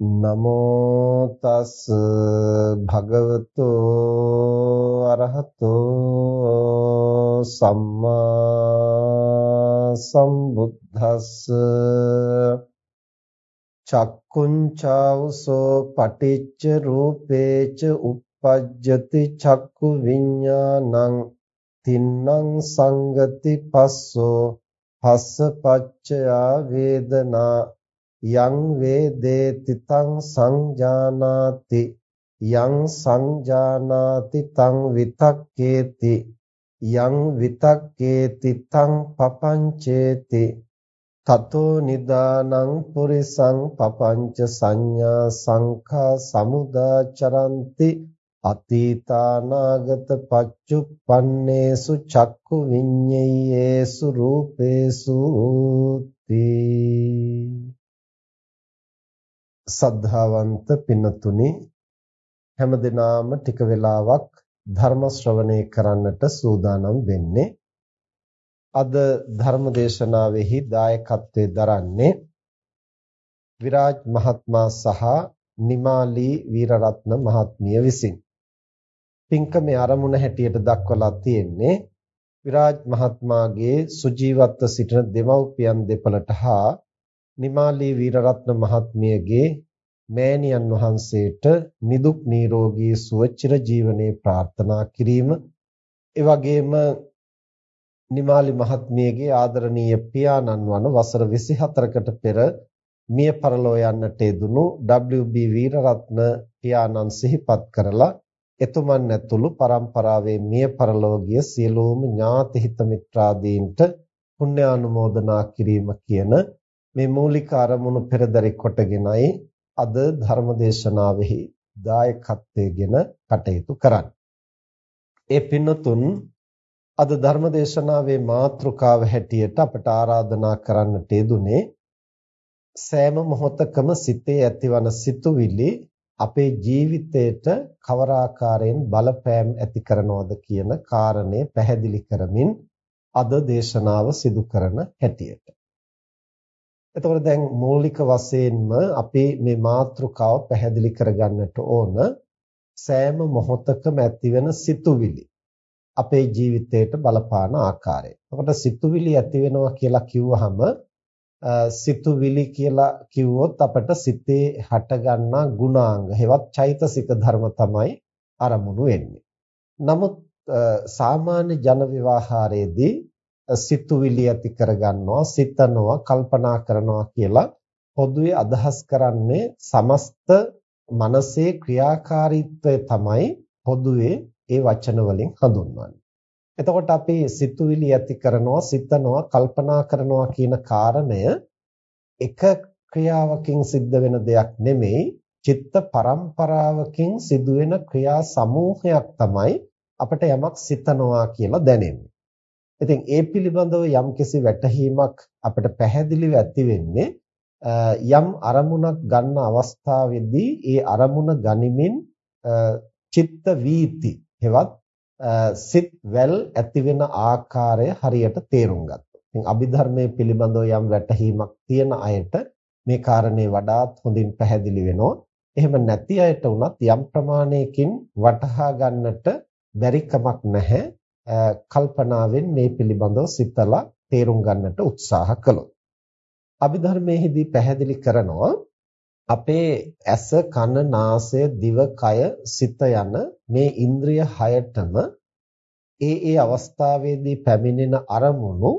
නමෝ තස් භගවතු අරහතෝ සම්මා සම්බුද්දස්ස චක්කුංචාවසෝ පටිච්ච රූපේච uppajjati චක්කු විඤ්ඤාණං තින්නම් සංගති පස්සෝ පස්ස පච්චයා වේදනා යං වේදේති තං සංජානාති යං සංජානාති තං විතක්කේති යං විතක්කේති තං පපංචේති. තතෝ නිදානං පුරිසං පපංච සංඥා සංඛා සමුදාචරಂತಿ අතීතානාගත පච්චුප්පන්නේසු චක්කු විඤ්ඤේයේසු රූපේසු තී සද්ධාවන්ත පින්නතුනි හැමදෙනාම ටික වෙලාවක් ධර්ම ශ්‍රවණය කරන්නට සූදානම් වෙන්නේ. අද ධර්ම දේශනාවෙහි දායකත්වයේ දරන්නේ විරාජ් මහත්මයා සහ නිමාලි වීරරත්න මහත්මිය විසින්. පින්කමේ ආරමුණ හැටියට දක්වලා තියෙන්නේ විරාජ් මහත්මයාගේ සුජීවත්ව සිටින දෙමව්පියන් දෙපළට හා නිමාලී වීරරත්න මහත්මියගේ මෑණියන් වහන්සේට නිදුක් නිරෝගී සුව චිර ජීවනයේ ප්‍රාර්ථනා කිරීම. ඒ වගේම නිමාලි මහත්මියගේ ආදරණීය පියාණන් වන වසර 24කට පෙර මිය පරලෝ යන්නට යෙදුණු WB වීරරත්න පියාණන් සිහිපත් කරලා එතුමන් ඇතුළු පරම්පරාවේ මිය පරලෝ ගිය සියලුම ඥාති හිත මිත්‍රාදීන්ට පුණ්‍යානුමෝදනා කිරීම කියන මේ මූලික අරමුණු පෙරදරි කොටගෙනයි අද ධර්මදේශනාවෙහි දායකත්වයෙන් කටයුතු කරන්නේ. ඒ පින්නතුන් අද ධර්මදේශනාවේ මාතෘකාව හැටියට අපට ආරාධනා කරන්නට යෙදුනේ සෑම මොහොතකම සිතේ ඇතිවන සිතුවිලි අපේ ජීවිතයට කවර ආකාරයෙන් බලපෑම් ඇති කරනවද කියන කාරණය පැහැදිලි කරමින් අද දේශනාව සිදු කරන හැටියට එතකොට දැන් මූලික වශයෙන්ම අපි මේ මාතෘකාව පැහැදිලි කරගන්නට ඕන සෑම මොහොතකම ඇතිවෙන සිතුවිලි අපේ ජීවිතයට බලපාන ආකාරය. එතකොට සිතුවිලි ඇති වෙනවා කියලා කිව්වහම සිතුවිලි කියලා කිව්වොත් අපට සිතේ හටගන්නා ගුණාංග හෙවත් චෛතසික ධර්ම තමයි අරමුණු වෙන්නේ. නමුත් සාමාන්‍ය ජන විවාහාරයේදී සිතුවිලි ඇති කරගන්නවා සිතනවා කල්පනා කරනවා කියලා පොදුවේ අදහස් කරන්නේ සමස්ත මනසේ ක්‍රියාකාරීත්වය තමයි පොදුවේ ඒ වචන වලින් හඳුන්වන්නේ. එතකොට අපි සිතුවිලි ඇති කරනවා සිතනවා කල්පනා කරනවා කියන කාරණය එක ක්‍රියාවකින් සිද්ධ වෙන දෙයක් නෙමෙයි චිත්ත පරම්පරාවකින් සිදුවෙන ක්‍රියා සමූහයක් තමයි අපිට යමක් සිතනවා කියලා දැනෙන්නේ. ඉතින් ඒ පිළිබඳව යම්කිසි වැටහීමක් අපිට පැහැදිලිව ඇති වෙන්නේ යම් අරමුණක් ගන්න අවස්ථාවේදී ඒ අරමුණ ගනිමින් චිත්ත වීති හෙවත් සිත් වැල් ඇති වෙන ආකාරය හරියට තේරුම් ගත්තා. ඉතින් අභිධර්මයේ පිළිබඳව යම් වැටහීමක් තියෙන අයට මේ කාරණේ වඩාත් හොඳින් පැහැදිලි වෙනවා. එහෙම නැති අයට උනත් යම් ප්‍රමාණයකින් වටහා ගන්නට බැරි කමක් නැහැ. කල්පනාවෙන් මේ පිළිබඳව සිතලා තේරුම් ගන්නට උත්සාහ කළොත්. අභිධර්මයේදී පැහැදිලි කරනවා අපේ ඇස කන නාසය දිව කය සිත යන මේ ඉන්ද්‍රිය හයටම ඒ ඒ අවස්ථාවේදී පැමිණෙන අරමුණු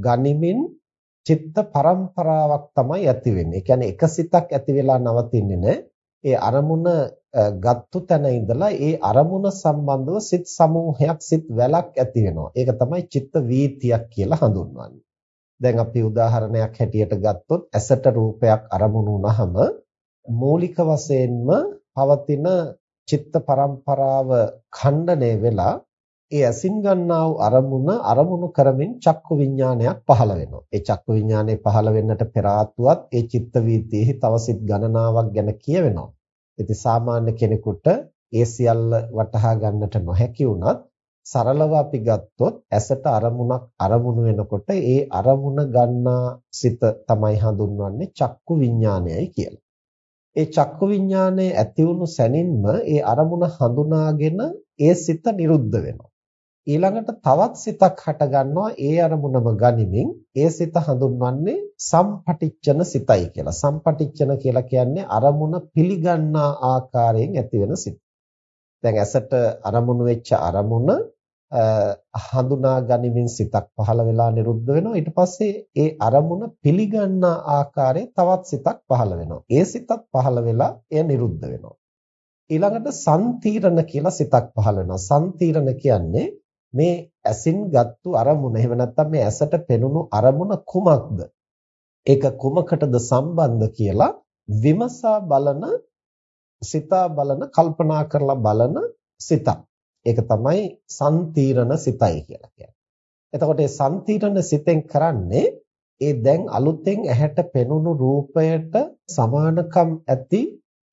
ගනිමින් චිත්ත පරම්පරාවක් තමයි ඇති වෙන්නේ. ඒ කියන්නේ එක සිතක් ඇති වෙලා නවතින්නේ නැහැ. ඒ අරමුණ ගත්තු තැන ඉඳලා ඒ අරමුණ සම්බන්ධව සිත් සමූහයක් සිත් වැලක් ඇති වෙනවා. ඒක තමයි චිත්ත වීතියක් කියලා හඳුන්වන්නේ. දැන් අපි උදාහරණයක් හැටියට ගත්තොත් ඇසට රූපයක් අරමුණු වුනහම මූලික වශයෙන්ම පවතින චිත්ත පරම්පරාව ඛණ්ඩණය වෙලා ඒ ඇසින් ගන්නා වූ අරමුණ අරමුණු කරමින් චක්කු විඥානයක් පහළ වෙනවා. ඒ චක්කු විඥානය පහළ වෙන්නට පෙර ආතුවත් ඒ චිත්ත වීතියෙහි තව සිත් ගණනාවක් ගැන කියවෙනවා. ඉතින් සාමාන්‍ය කෙනෙකුට ඒ සියල්ල වටහා ගන්නට නොහැකි වුණත් සරලව අපි ගත්තොත් ඇසට අරමුණක් අරමුණු වෙනකොට ඒ අරමුණ ගන්නා සිත තමයි හඳුන්වන්නේ චක්කු විඥානයයි කියලා. ඒ චක්කු විඥානයේ ඇති වුණු සැනින්ම ඒ අරමුණ හඳුනාගෙන ඒ සිත නිරුද්ධ වෙනවා. ඊළඟට තවත් සිතක් හට ගන්නවා ඒ අරමුණම ගනිමින් ඒ සිත හඳුන්වන්නේ සම්පටිච්චන සිතයි කියලා. සම්පටිච්චන කියලා කියන්නේ අරමුණ පිළිගන්නා ආකාරයෙන් ඇති වෙන සිත. දැන් ඇසට අරමුණු වෙච්ච අරමුණ හඳුනා ගනිමින් සිතක් පහළ වෙලා නිරුද්ධ වෙනවා. ඊට පස්සේ ඒ අරමුණ පිළිගන්නා ආකාරයේ තවත් සිතක් පහළ වෙනවා. ඒ සිතත් පහළ වෙලා එය නිරුද්ධ වෙනවා. ඊළඟට සම්තීරණ කියලා සිතක් පහළ වෙනවා. සම්තීරණ කියන්නේ මේ ඇසින් ගත්තු අරමුණ එහෙම නැත්නම් මේ ඇසට පෙනුණු අරමුණ කුමක්ද? ඒක කුමකටද සම්බන්ධ කියලා විමසා බලන සිතා බලන කල්පනා කරලා බලන සිතක්. ඒක තමයි සම්තීරණ සිතයි කියලා කියන්නේ. එතකොට මේ සම්තීරණ සිතෙන් කරන්නේ ඒ දැන් අලුතෙන් ඇහැට පෙනුණු රූපයට සමානකම් ඇති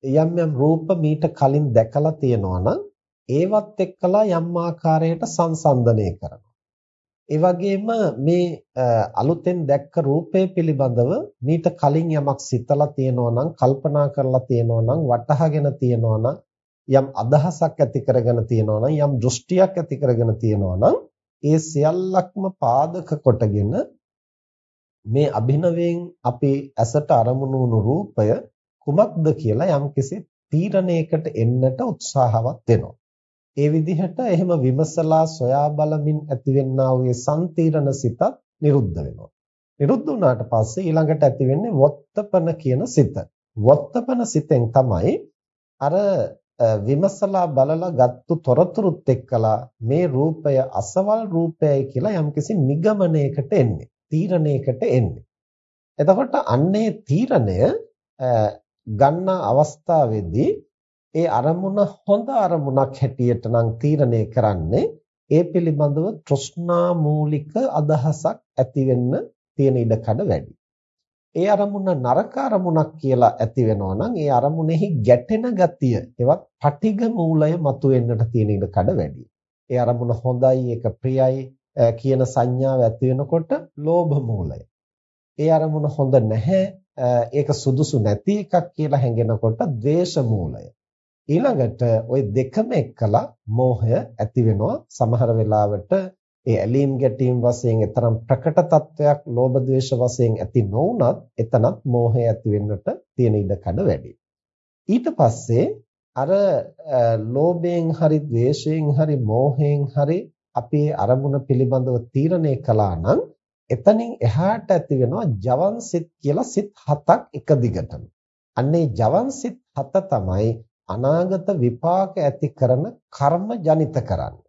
යම් යම් රූප මීට කලින් දැකලා තියෙනවා නම් ඒවත් එක්කලා යම් ආකාරයකට සංසන්දනය කරනවා. ඒ වගේම මේ අලුතෙන් දැක්ක රූපය පිළිබඳව මීට කලින් යමක් සිතලා තියෙනවා නම් කල්පනා කරලා තියෙනවා නම් වටහාගෙන තියෙනවා නම් යම් අදහසක් ඇති කරගෙන තියෙනවා නම් යම් දෘෂ්ටියක් ඇති කරගෙන තියෙනවා නම් ඒ සියල්ලක්ම පාදක කොටගෙන මේ අභිනවයෙන් අපි ඇසට අරමුණු වුණු රූපය කුමක්ද කියලා යම්කිසි තීරණයකට එන්නට උත්සාහවත් වෙනවා. ඒ විදිහට එහෙම විමසලා සොයා බලමින් ඇතිවෙනා වූ සම්තීරණ සිතත් නිරුද්ධ වෙනවා. නිරුද්ධ වුණාට පස්සේ ඊළඟට ඇති වෙන්නේ වොත්තපන කියන සිත. වොත්තපන සිතෙන් තමයි අර විමසලා බලලා ගත්තු තොරතුරුත් එක්කලා මේ රූපය අසවල් රූපයයි කියලා යම්කිසි නිගමනයකට එන්නේ. තීරණයකට එන්නේ. එතකොට අන්නේ තීරණය ගන්න අවස්ථාවේදී ඒ අරමුණ හොඳ අරමුණක් හැටියට නම් තීරණය කරන්නේ ඒ පිළිබඳව තෘෂ්ණා මූලික අදහසක් ඇති වෙන්න තියෙන ඉඩකඩ වැඩි. ඒ අරමුණ නරක අරමුණක් කියලා ඇති වෙනවා නම් ඒ අරමුණෙහි ගැටෙන ගතිය එවත් පටිඝ මූලය මතුවෙන්නට තියෙන ඉඩකඩ වැඩි. ඒ අරමුණ හොඳයි ඒක ප්‍රියයි කියන සංඥාව ඇති වෙනකොට ලෝභ මූලය. ඒ අරමුණ හොඳ නැහැ ඒක සුදුසු නැති එකක් කියලා හැඟෙනකොට ද්වේෂ මූලය. ඊළඟට ওই දෙකම එක්කලා මෝහය ඇති වෙනවා සමහර වෙලාවට ඒ ඇලීම් ගැටීම් වශයෙන් තරම් ප්‍රකට තත්වයක් ලෝභ ද්වේෂ වශයෙන් ඇති නොවුනත් එතනත් මෝහය ඇති වෙන්නට තියෙන ඉඩකඩ වැඩි ඊට පස්සේ අර ලෝභයෙන් හරි ද්වේෂයෙන් හරි මෝහයෙන් හරි අපේ අරමුණ පිළිබඳව තීරණය කළා නම් එතනින් එහාට ඇති වෙනවා ජවන් සිත් කියලා සිත් හතක් එක දිගටම. අන්නේ ජවන් සිත් හත තමයි අනාගත විපාක ඇති කරන කර්ම ජනිත කරන්නේ.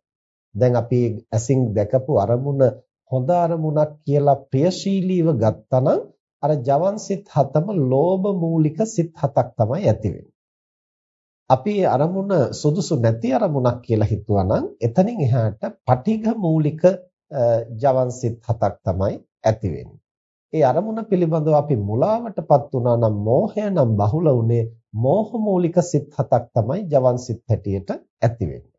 දැන් අපි ඇසින් දැකපු අරමුණ හොඳ අරමුණක් කියලා ප්‍රියශීලීව ගත්තනම් අර ජවන් සිත් හතම ලෝභ මූලික සිත් හතක් තමයි ඇති අපි අරමුණ සුදුසු නැති අරමුණක් කියලා හිතුවනම් එතනින් එහාට පටිඝ මූලික ජවන් සිත් හතක් තමයි ඇති ඒ අරමුණ පිළිබඳව අපි මුලාවටපත් වුණා නම් මෝහය නම් බහුල වුණේ මෝහ මූලික සිත් හතක් තමයි ජවන් සිත් හැටියට ඇති වෙන්නේ.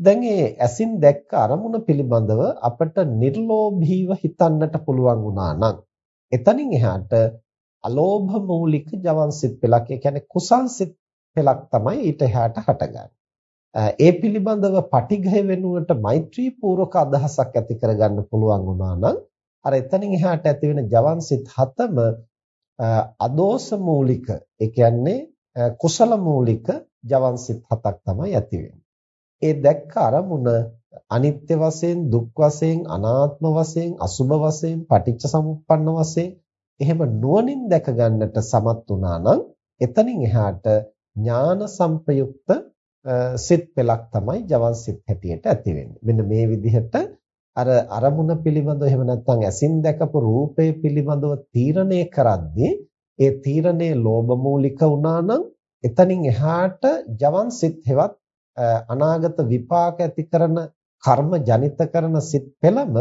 දැන් මේ ඇසින් දැක්ක අරමුණ පිළිබඳව අපට නිර්ලෝභීව හිතන්නට පුළුවන් වුණා නම් එතනින් එහාට අලෝභ මූලික ජවන් සිත් පෙළක් ඒ කියන්නේ කුසල් සිත් පෙළක් තමයි ඊට එහාට හටගන්නේ. ඒ පිළිබඳව පටිඝය වෙනුවට මෛත්‍රී පූර්වක අදහසක් ඇති කරගන්න පුළුවන් වුණා නම් අර එතනින් එහාට ඇති වෙන ජවන් සිත් හතම අදෝස මූලික ඒ කියන්නේ කුසල මූලික ජවන් සිත් හතක් තමයි ඇති ඒ දැක්ක අරමුණ අනිත්‍ය වශයෙන් දුක් වශයෙන් අනාත්ම වශයෙන් අසුභ වශයෙන් පටිච්ච සමුප්පන්න වශයෙන් එහෙම නුවණින් දැක ගන්නට සමත් වුණා නම් එතනින් එහාට ඥාන සංප්‍රයුක්ත සිත් පෙලක් තමයි ජවන් සිත් හැටියට ඇති වෙන්නේ. මෙන්න මේ විදිහට අර අරමුණ පිළිබඳව එහෙම නැත්නම් ඇසින් දැකපු රූපය පිළිබඳව තීරණය කරද්දී ඒ තීරණේ ලෝභ මූලික වුණා නම් එතනින් එහාට ජවන් සිත් හෙවත් අනාගත විපාක ඇති කරන කර්ම ජනිත කරන සිත් පෙළම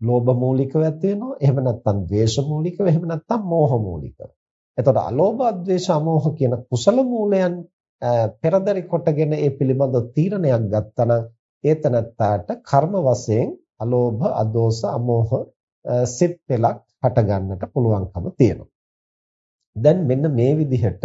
ලෝභ මූලිකව ඇති වෙනවා. එහෙම නැත්නම් ද්වේෂ මූලිකව එහෙම නැත්නම් මෝහ මූලිකව. එතකොට අලෝභ අද්වේෂ අමෝහ කියන කුසල මූලයන් පෙරදරි කොටගෙන ඒ පිළිබඳව තීරණයක් ගත්තනම් ඒ තනත්තාට කර්ම වශයෙන් අලෝභ අදෝස අමෝහ සිත් පෙළක් හට ගන්නට පුළුවන්කම තියෙනවා. දැන් මෙන්න මේ විදිහට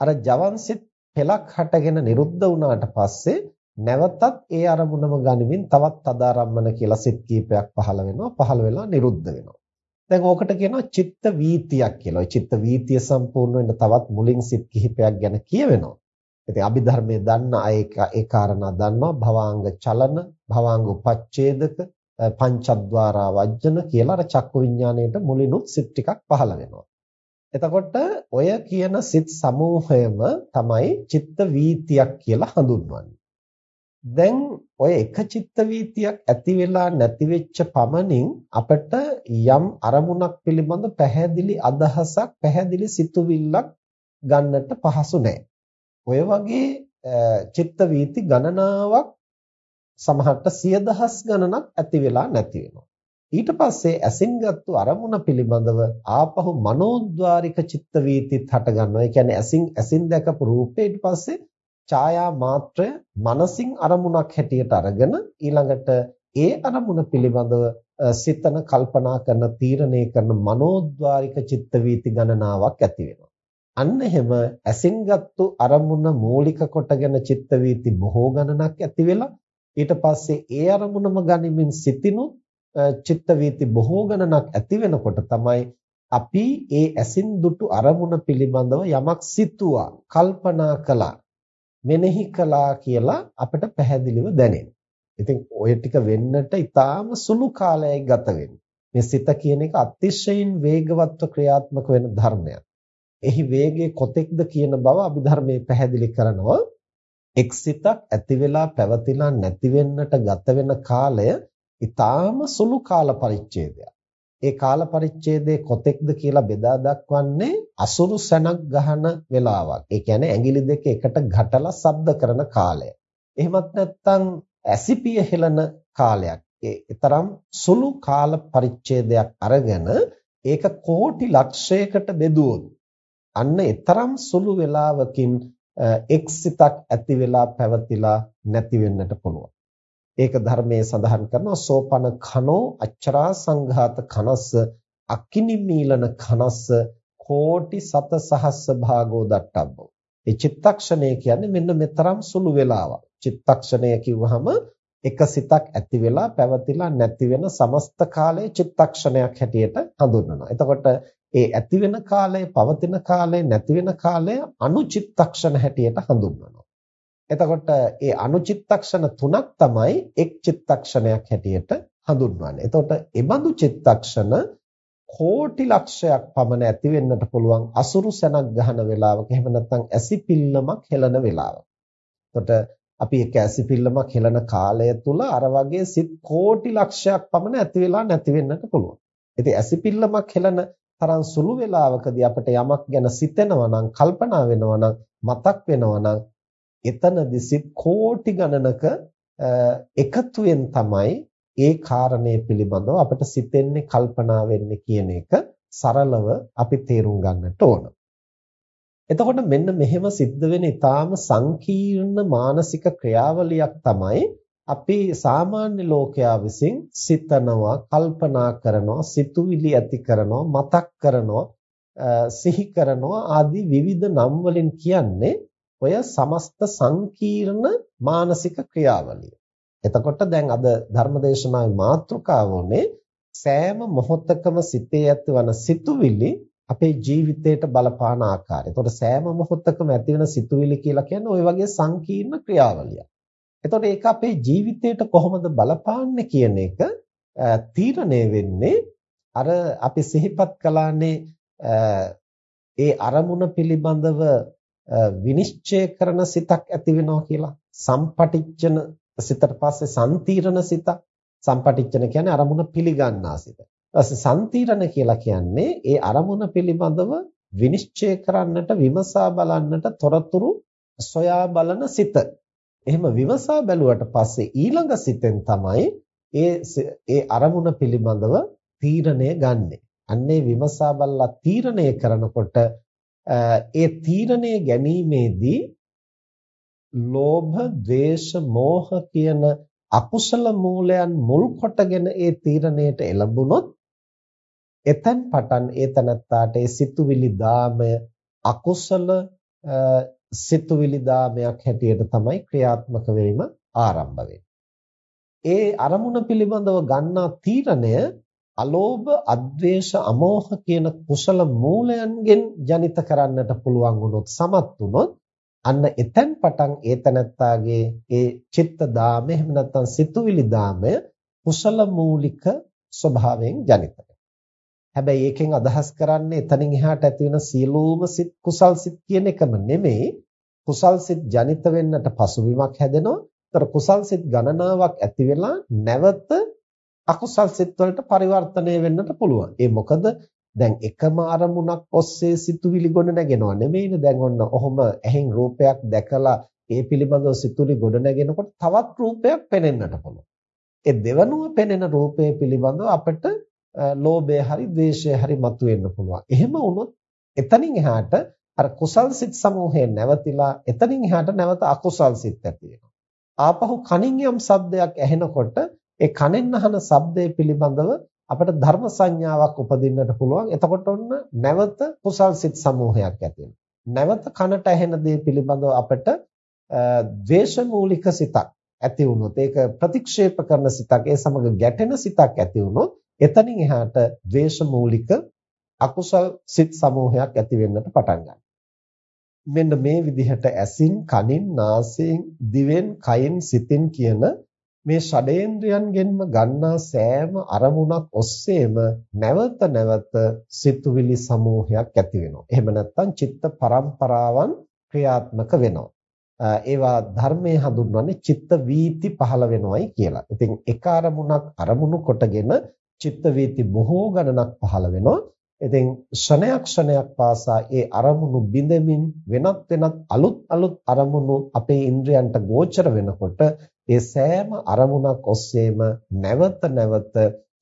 අර ජවන් සිත් පෙලක් හටගෙන නිරුද්ධ වුණාට පස්සේ නැවතත් ඒ අරමුණම ගනිමින් තවත් තදාරම්මන කියලා සිත් කීපයක් පහළ වෙනවා පහළ වෙලා නිරුද්ධ වෙනවා දැන් ඕකට කියනවා චිත්ත වීතියක් කියලා. ওই චිත්ත වීතිය සම්පූර්ණ වෙන්න තවත් මුලින් සිත් කිහිපයක් ගැන කියවෙනවා. ඉතින් අභිධර්මයේ දන්න අය ඒ කාරණා දන්නවා භවාංග චලන, භවාංග උපච්ඡේදක, පංචද්වාරා වජ්ජන කියලා අර චක්කු විඥාණයට මුලිනුත් සිත් ටිකක් පහළ වෙනවා. එතකොට ඔය කියන සිත් සමූහයම තමයි චිත්ත වීතියක් කියලා හඳුන්වන්නේ. දැන් ඔය එක චිත්ත වීතියක් ඇති වෙලා නැති වෙච්ච පමණින් අපිට යම් අරමුණක් පිළිබඳ පැහැදිලි අදහසක් පැහැදිලි සිතුවිල්ලක් ගන්නට පහසු නැහැ. ඔය වගේ චිත්ත වීති ගණනාවක් සමහරට සිය දහස් ගණනක් ඇති වෙලා නැති වෙනවා. ඊට පස්සේ ඇසින්ගත්තු අරමුණ පිළිබඳව ආපහු මනෝද්වාරික චිත්ත වීතිත් හට ගන්නවා. ඒ කියන්නේ ඇසින් ඇසින් දැකපු රූපේ ඊට පස්සේ ඡායා මාත්‍රය මනසින් අරමුණක් හැටියට අරගෙන ඊළඟට ඒ අරමුණ පිළිබඳව සිතන කල්පනා කරන තීරණය කරන මනෝද්වාරික චිත්ත වීති ගණනාවක් ඇති වෙනවා. අන්න එහෙම ඇසින්ගත්තු අරමුණ මූලික කොටගෙන චිත්ත වීති බොහෝ ගණනක් ඇති වෙලා ඊට පස්සේ ඒ අරමුණම ගනිමින් සිතිනුත් චිත්ත වීති බොහෝ ගණනක් ඇති වෙනකොට තමයි අපි ඒ ඇසින් දුටු අරමුණ පිළිබඳව යමක් සිතුවා කල්පනා කළා මෙනෙහි කළා කියලා අපිට පැහැදිලිව දැනෙනවා. ඉතින් ඔය ටික වෙන්නට ඊටාම සුළු කාලයයි ගත වෙන්නේ. මේ සිත කියන එක අතිශයින් වේගවත්ව ක්‍රියාත්මක වෙන ධර්මයක්. එහි වේගය කොතෙක්ද කියන බව අභිධර්මයේ පැහැදිලි කරනවා. එක් සිතක් ඇති වෙලා පැවතිලා නැති වෙන්නට ගත වෙන කාලය ඊටාම සුළු කාල පරිච්ඡේදයක්. ඒ කාල පරිච්ඡේදයේ කොතෙක්ද කියලා බෙදා දක්වන්නේ අසුරු සැනක් ගහන වෙලාවක්. ඒ කියන්නේ ඇඟිලි දෙක එකට ගැටලා ශබ්ද කරන කාලය. එහෙමත් නැත්නම් ඇසිපිය හෙලන කාලයක්. ඒතරම් සුළු කාල පරිච්ඡේදයක් අරගෙන ඒක කෝටි ලක්ෂයකට බෙදුවොත් අන්න ඒතරම් සුළු වේලාවකින් එක් සිතක් ඇති වෙලා පැවතිලා නැති වෙන්නට පුළුවන්. ඒක ධර්මයේ සඳහන් කරනවා සෝපන කනෝ අච්චරා සංඝාත කනස්ස අකිනිමීලන කනස්ස කෝටි සත සහස්ස භාගෝ දට්ටබ්බෝ. ඒ චිත්තක්ෂණය කියන්නේ මෙන්න මෙතරම් සුළු වෙලාවක්. චිත්තක්ෂණය කිව්වහම එක සිතක් ඇති වෙලා පැවතිලා නැති වෙන සමස්ත කාලයේ චිත්තක්ෂණයක් හැටියට හඳුන්වනවා. එතකොට ඒ ඇති වෙන කාලය, පවතින කාලය, නැති වෙන කාලය අනුචිත්තක්ෂණ හැටියට හඳුන්වනවා. එතකොට ඒ අනුචිත්තක්ෂණ තුනක් තමයි එක් චිත්තක්ෂණයක් හැටියට හඳුන්වන්නේ. එතකොට ඒ බඳු චිත්තක්ෂණ කෝටි ලක්ෂයක් පමණ ඇති වෙන්නට පුළුවන් අසුරු සැනක් ගහන වෙලාවක එහෙම නැත්නම් ඇසිපිල්ලමක් හෙලන වෙලාවක. එතකොට අපි එක ඇසිපිල්ලමක් හෙලන කාලය තුල අර වගේ සිත් කෝටි ලක්ෂයක් පමණ ඇති වෙලා නැති වෙන්නට පුළුවන්. ඉතින් ඇසිපිල්ලමක් හෙලන තරම් සුළු වෙලාවකදී අපිට යමක් ගැන සිතෙනවා නම් කල්පනා වෙනවා නම් මතක් වෙනවා නම් එතනදි සිත් කෝටි ගණනක එකතුවෙන් තමයි ඒ කාරණය පිළිබඳව අපිට සිතෙන්නේ කල්පනා වෙන්නේ කියන එක සරලව අපි තේරුම් ගන්නට ඕන. එතකොට මෙන්න මෙහෙම සිද්ධ වෙන ඊටාම සංකීර්ණ මානසික ක්‍රියාවලියක් තමයි අපි සාමාන්‍ය ලෝකයා විසින් සිතනවා, කල්පනා කරනවා, සිතුවිලි ඇති කරනවා, මතක් කරනවා, සිහි කරනවා ආදී විවිධ නම් වලින් කියන්නේ ඔය සමස්ත සංකීර්ණ මානසික ක්‍රියාවලිය. එතකොට දැන් අද ධර්මදේශනාවේ මාතෘකාව උනේ සෑම මොහොතකම සිතේ ඇතිවන සිතුවිලි අපේ ජීවිතයට බලපාන ආකාරය. එතකොට සෑම මොහොතකම ඇතිවන සිතුවිලි කියලා කියන්නේ ওই වගේ සංකීර්ණ ක්‍රියාවලියක්. එතකොට ඒක අපේ ජීවිතයට කොහොමද බලපාන්නේ කියන එක තීරණය වෙන්නේ අර අපි සිහිපත් කළානේ ඒ අරමුණ පිළිබඳව විනිශ්චය කරන සිතක් ඇති වෙනවා කියලා. සම්පටිච්චන සිතට පස්සේ සම්තීරණ සිතක්. සම්පටිච්චන කියන්නේ අරමුණ පිළිගන්නා සිත. ඊපස්සේ සම්තීරණ කියලා කියන්නේ ඒ අරමුණ පිළිබඳව විනිශ්චය කරන්නට විමසා බලන්නට තොරතුරු සොයා බලන සිත. එහෙම විමසා බැලුවට පස්සේ ඊළඟ සිතෙන් තමයි ඒ ඒ අරමුණ පිළිබඳව තීරණය ගන්නෙ. අන්නේ විමසා බලලා තීරණය කරනකොට ඒ තීරණය ගැනීමේදී ලෝභ, ද්වේෂ, මෝහ කියන අකුසල මූලයන් මුල් කොටගෙන ඒ තීරණයට එළඹුණොත් එතෙන් පටන් ඒ තනත්තාට ඒ සිතුවිලි දාමය අකුසල සිතුවිලි දාමයක් හැටියට තමයි ක්‍රියාත්මක වෙවීම ආරම්භ ඒ අරමුණ පිළිබඳව ගන්නා තීරණය අලෝභ, අද්වේෂ, අමෝහ කියන කුසල මූලයන්ගෙන් ජනිත කරන්නට පුළුවන් වුණොත් සමත් වුණොත් අන්න එතෙන් පටන් ඒතනත්තාගේ ඒ චිත්ත දාමය එහෙම නැත්නම් සිතුවිලි දාමය කුසල මූලික ස්වභාවයෙන් ජනිත හැබැයි ඒකෙන් අදහස් කරන්නේ එතනින් එහාට ඇති වෙන සියලුම සිත් කුසල් සිත් කියන එකම නෙමෙයි කුසල් සිත් ජනිත වෙන්නට පසුබිමක් හැදෙනවා. ඒතර කුසල් සිත් ගණනාවක් ඇති වෙලා නැවත අකුසල් සිත් වලට පරිවර්තනය වෙන්නට පුළුවන්. ඒ මොකද දැන් එකම අරමුණක් ඔස්සේ සිතුවිලි ගොඩ නැගෙනව නෙමෙයිනේ. දැන් ඔන්න ඔහොම ඇහෙන් රූපයක් දැකලා ඒ පිළිබඳව සිතුවිලි ගොඩ නැගෙනකොට තවත් රූපයක් පෙනෙන්නට පුළුවන්. ඒ දෙවනුව පෙනෙන රූපය පිළිබඳව අපිට ලෝභය හරි ද්වේෂය හරි මතුවෙන්න පුළුවන්. එහෙම වුණොත් එතනින් එහාට අර කුසල් සිත් සමූහය නැවතිලා එතනින් එහාට නැවත අකුසල් සිත් ඇති වෙනවා. ආපහු කනින් යම් શબ્දයක් ඇහෙනකොට ඒ කනෙන් අහන ශබ්දය පිළිබඳව අපිට ධර්ම සංඥාවක් උපදින්නට පුළුවන්. එතකොට ඔන්න නැවත කුසල් සිත් සමූහයක් ඇති නැවත කනට ඇහෙන දේ පිළිබඳව අපිට ද්වේෂමූලික සිතක් ඇති වුණොත් ඒක ප්‍රතික්ෂේප කරන සිතක් ඒ සමග ගැටෙන සිතක් ඇති වුණොත් එතනින් එහාට ද්වේෂමූලික අකුසල් සිත් සමූහයක් ඇති වෙන්නට පටන් ගන්නවා. මෙන්න මේ විදිහට ඇසින්, කනින්, නාසයෙන්, දිවෙන්, කයින්, සිතින් කියන මේ ෂඩේන්ද්‍රයන්ගෙන්ම ගන්නා සෑම අරමුණක් ඔස්සේම නැවත නැවත සිතුවිලි සමූහයක් ඇති වෙනවා. එහෙම නැත්නම් චිත්ත පරම්පරාවන් ක්‍රියාත්මක වෙනවා. ඒවා ධර්මයේ හඳුන්වන්නේ චිත්ත වීති පහළ වෙනවයි කියලා. ඉතින් එක අරමුණක් අරමුණු කොටගෙන චිත්ත වීති බොහෝ ගණනක් පහළ වෙනවා. ඉතින් ක්ෂණයක් ක්ෂණයක් පාසා ඒ අරමුණු බිඳෙමින් වෙනත් වෙනත් අලුත් අලුත් අරමුණු අපේ ඉන්ද්‍රයන්ට ගෝචර වෙනකොට ඒ සෑම අරමුණක් ඔස්සේම නැවත නැවත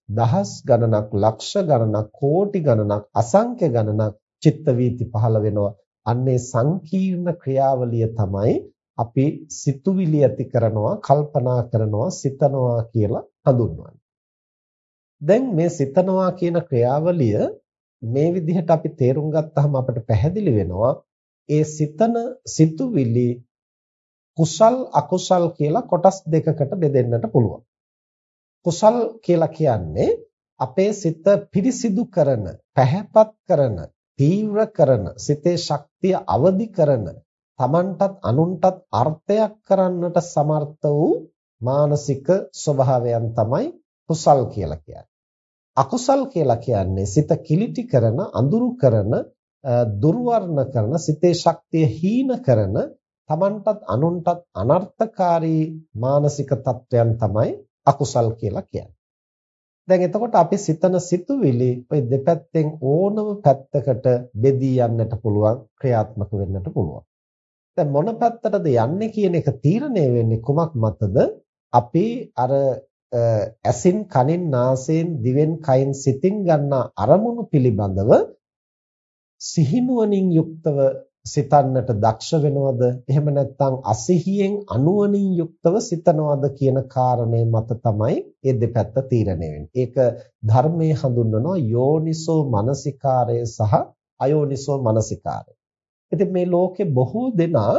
දහස් ගණනක් ලක්ෂ ගණනක් කෝටි ගණනක් අසංඛ්‍ය ගණනක් චිත්ත වීති පහළ වෙනවා. අන්නේ සංකීර්ණ ක්‍රියාවලිය තමයි අපි සිතුවිලි ඇති කරනවා කල්පනා කරනවා සිතනවා කියලා හඳුන්වන්නේ. දැන් මේ සිතනවා කියන ක්‍රියාවලිය මේ විදිහට අපි තේරුම් ගත්තාම අපිට පැහැදිලි වෙනවා. ඒ සිතන සිතුවිලි කුසල් අකුසල් කියලා කොටස් දෙකකට බෙදෙන්නට පුළුවන්. කුසල් කියලා කියන්නේ අපේ සිත පිරිසිදු කරන, පැහැපත් කරන, තීව්‍ර කරන, සිතේ ශක්තිය අවදි කරන, Tamanටත් අනුන්ටත් අර්ථයක් කරන්නට සමර්ථ වූ මානසික ස්වභාවයන් තමයි කුසල් කියලා කියන්නේ. අකුසල් කියලා කියන්නේ සිත කිලිටි කරන, අඳුරු කරන, දුර්වර්ණ කරන, සිතේ ශක්තිය හීන කරන, Tamanටත් අනුන්ටත් අනර්ථකාරී මානසික තත්වයන් තමයි අකුසල් කියලා කියන්නේ. දැන් එතකොට අපි සිතන සිතුවිලි ඔය දෙපැත්තෙන් ඕනම පැත්තකට බෙදී යන්නට පුළුවන් ක්‍රියාත්මක වෙන්නට පුළුවන්. දැන් මොන පැත්තටද යන්නේ කියන එක තීරණය වෙන්නේ කුමක් මතද? අපි අර ඇසින් කනින් නාසයෙන් දිවෙන් කයින් සිතින් ගන්නා අරමුණු පිළිබඳව සිහිනුවණින් යුක්තව සිතන්නට දක්ෂ වෙනවද එහෙම නැත්නම් අසිහියෙන් අනුවණින් යුක්තව සිතනවද කියන කාරණය මත තමයි මේ දෙපැත්ත තීරණය වෙන්නේ. ඒක ධර්මයේ හඳුන්වනවා යෝනිසෝ මනසිකාරය සහ අයෝනිසෝ මනසිකාරය. ඉතින් මේ ලෝකේ බොහෝ දෙනා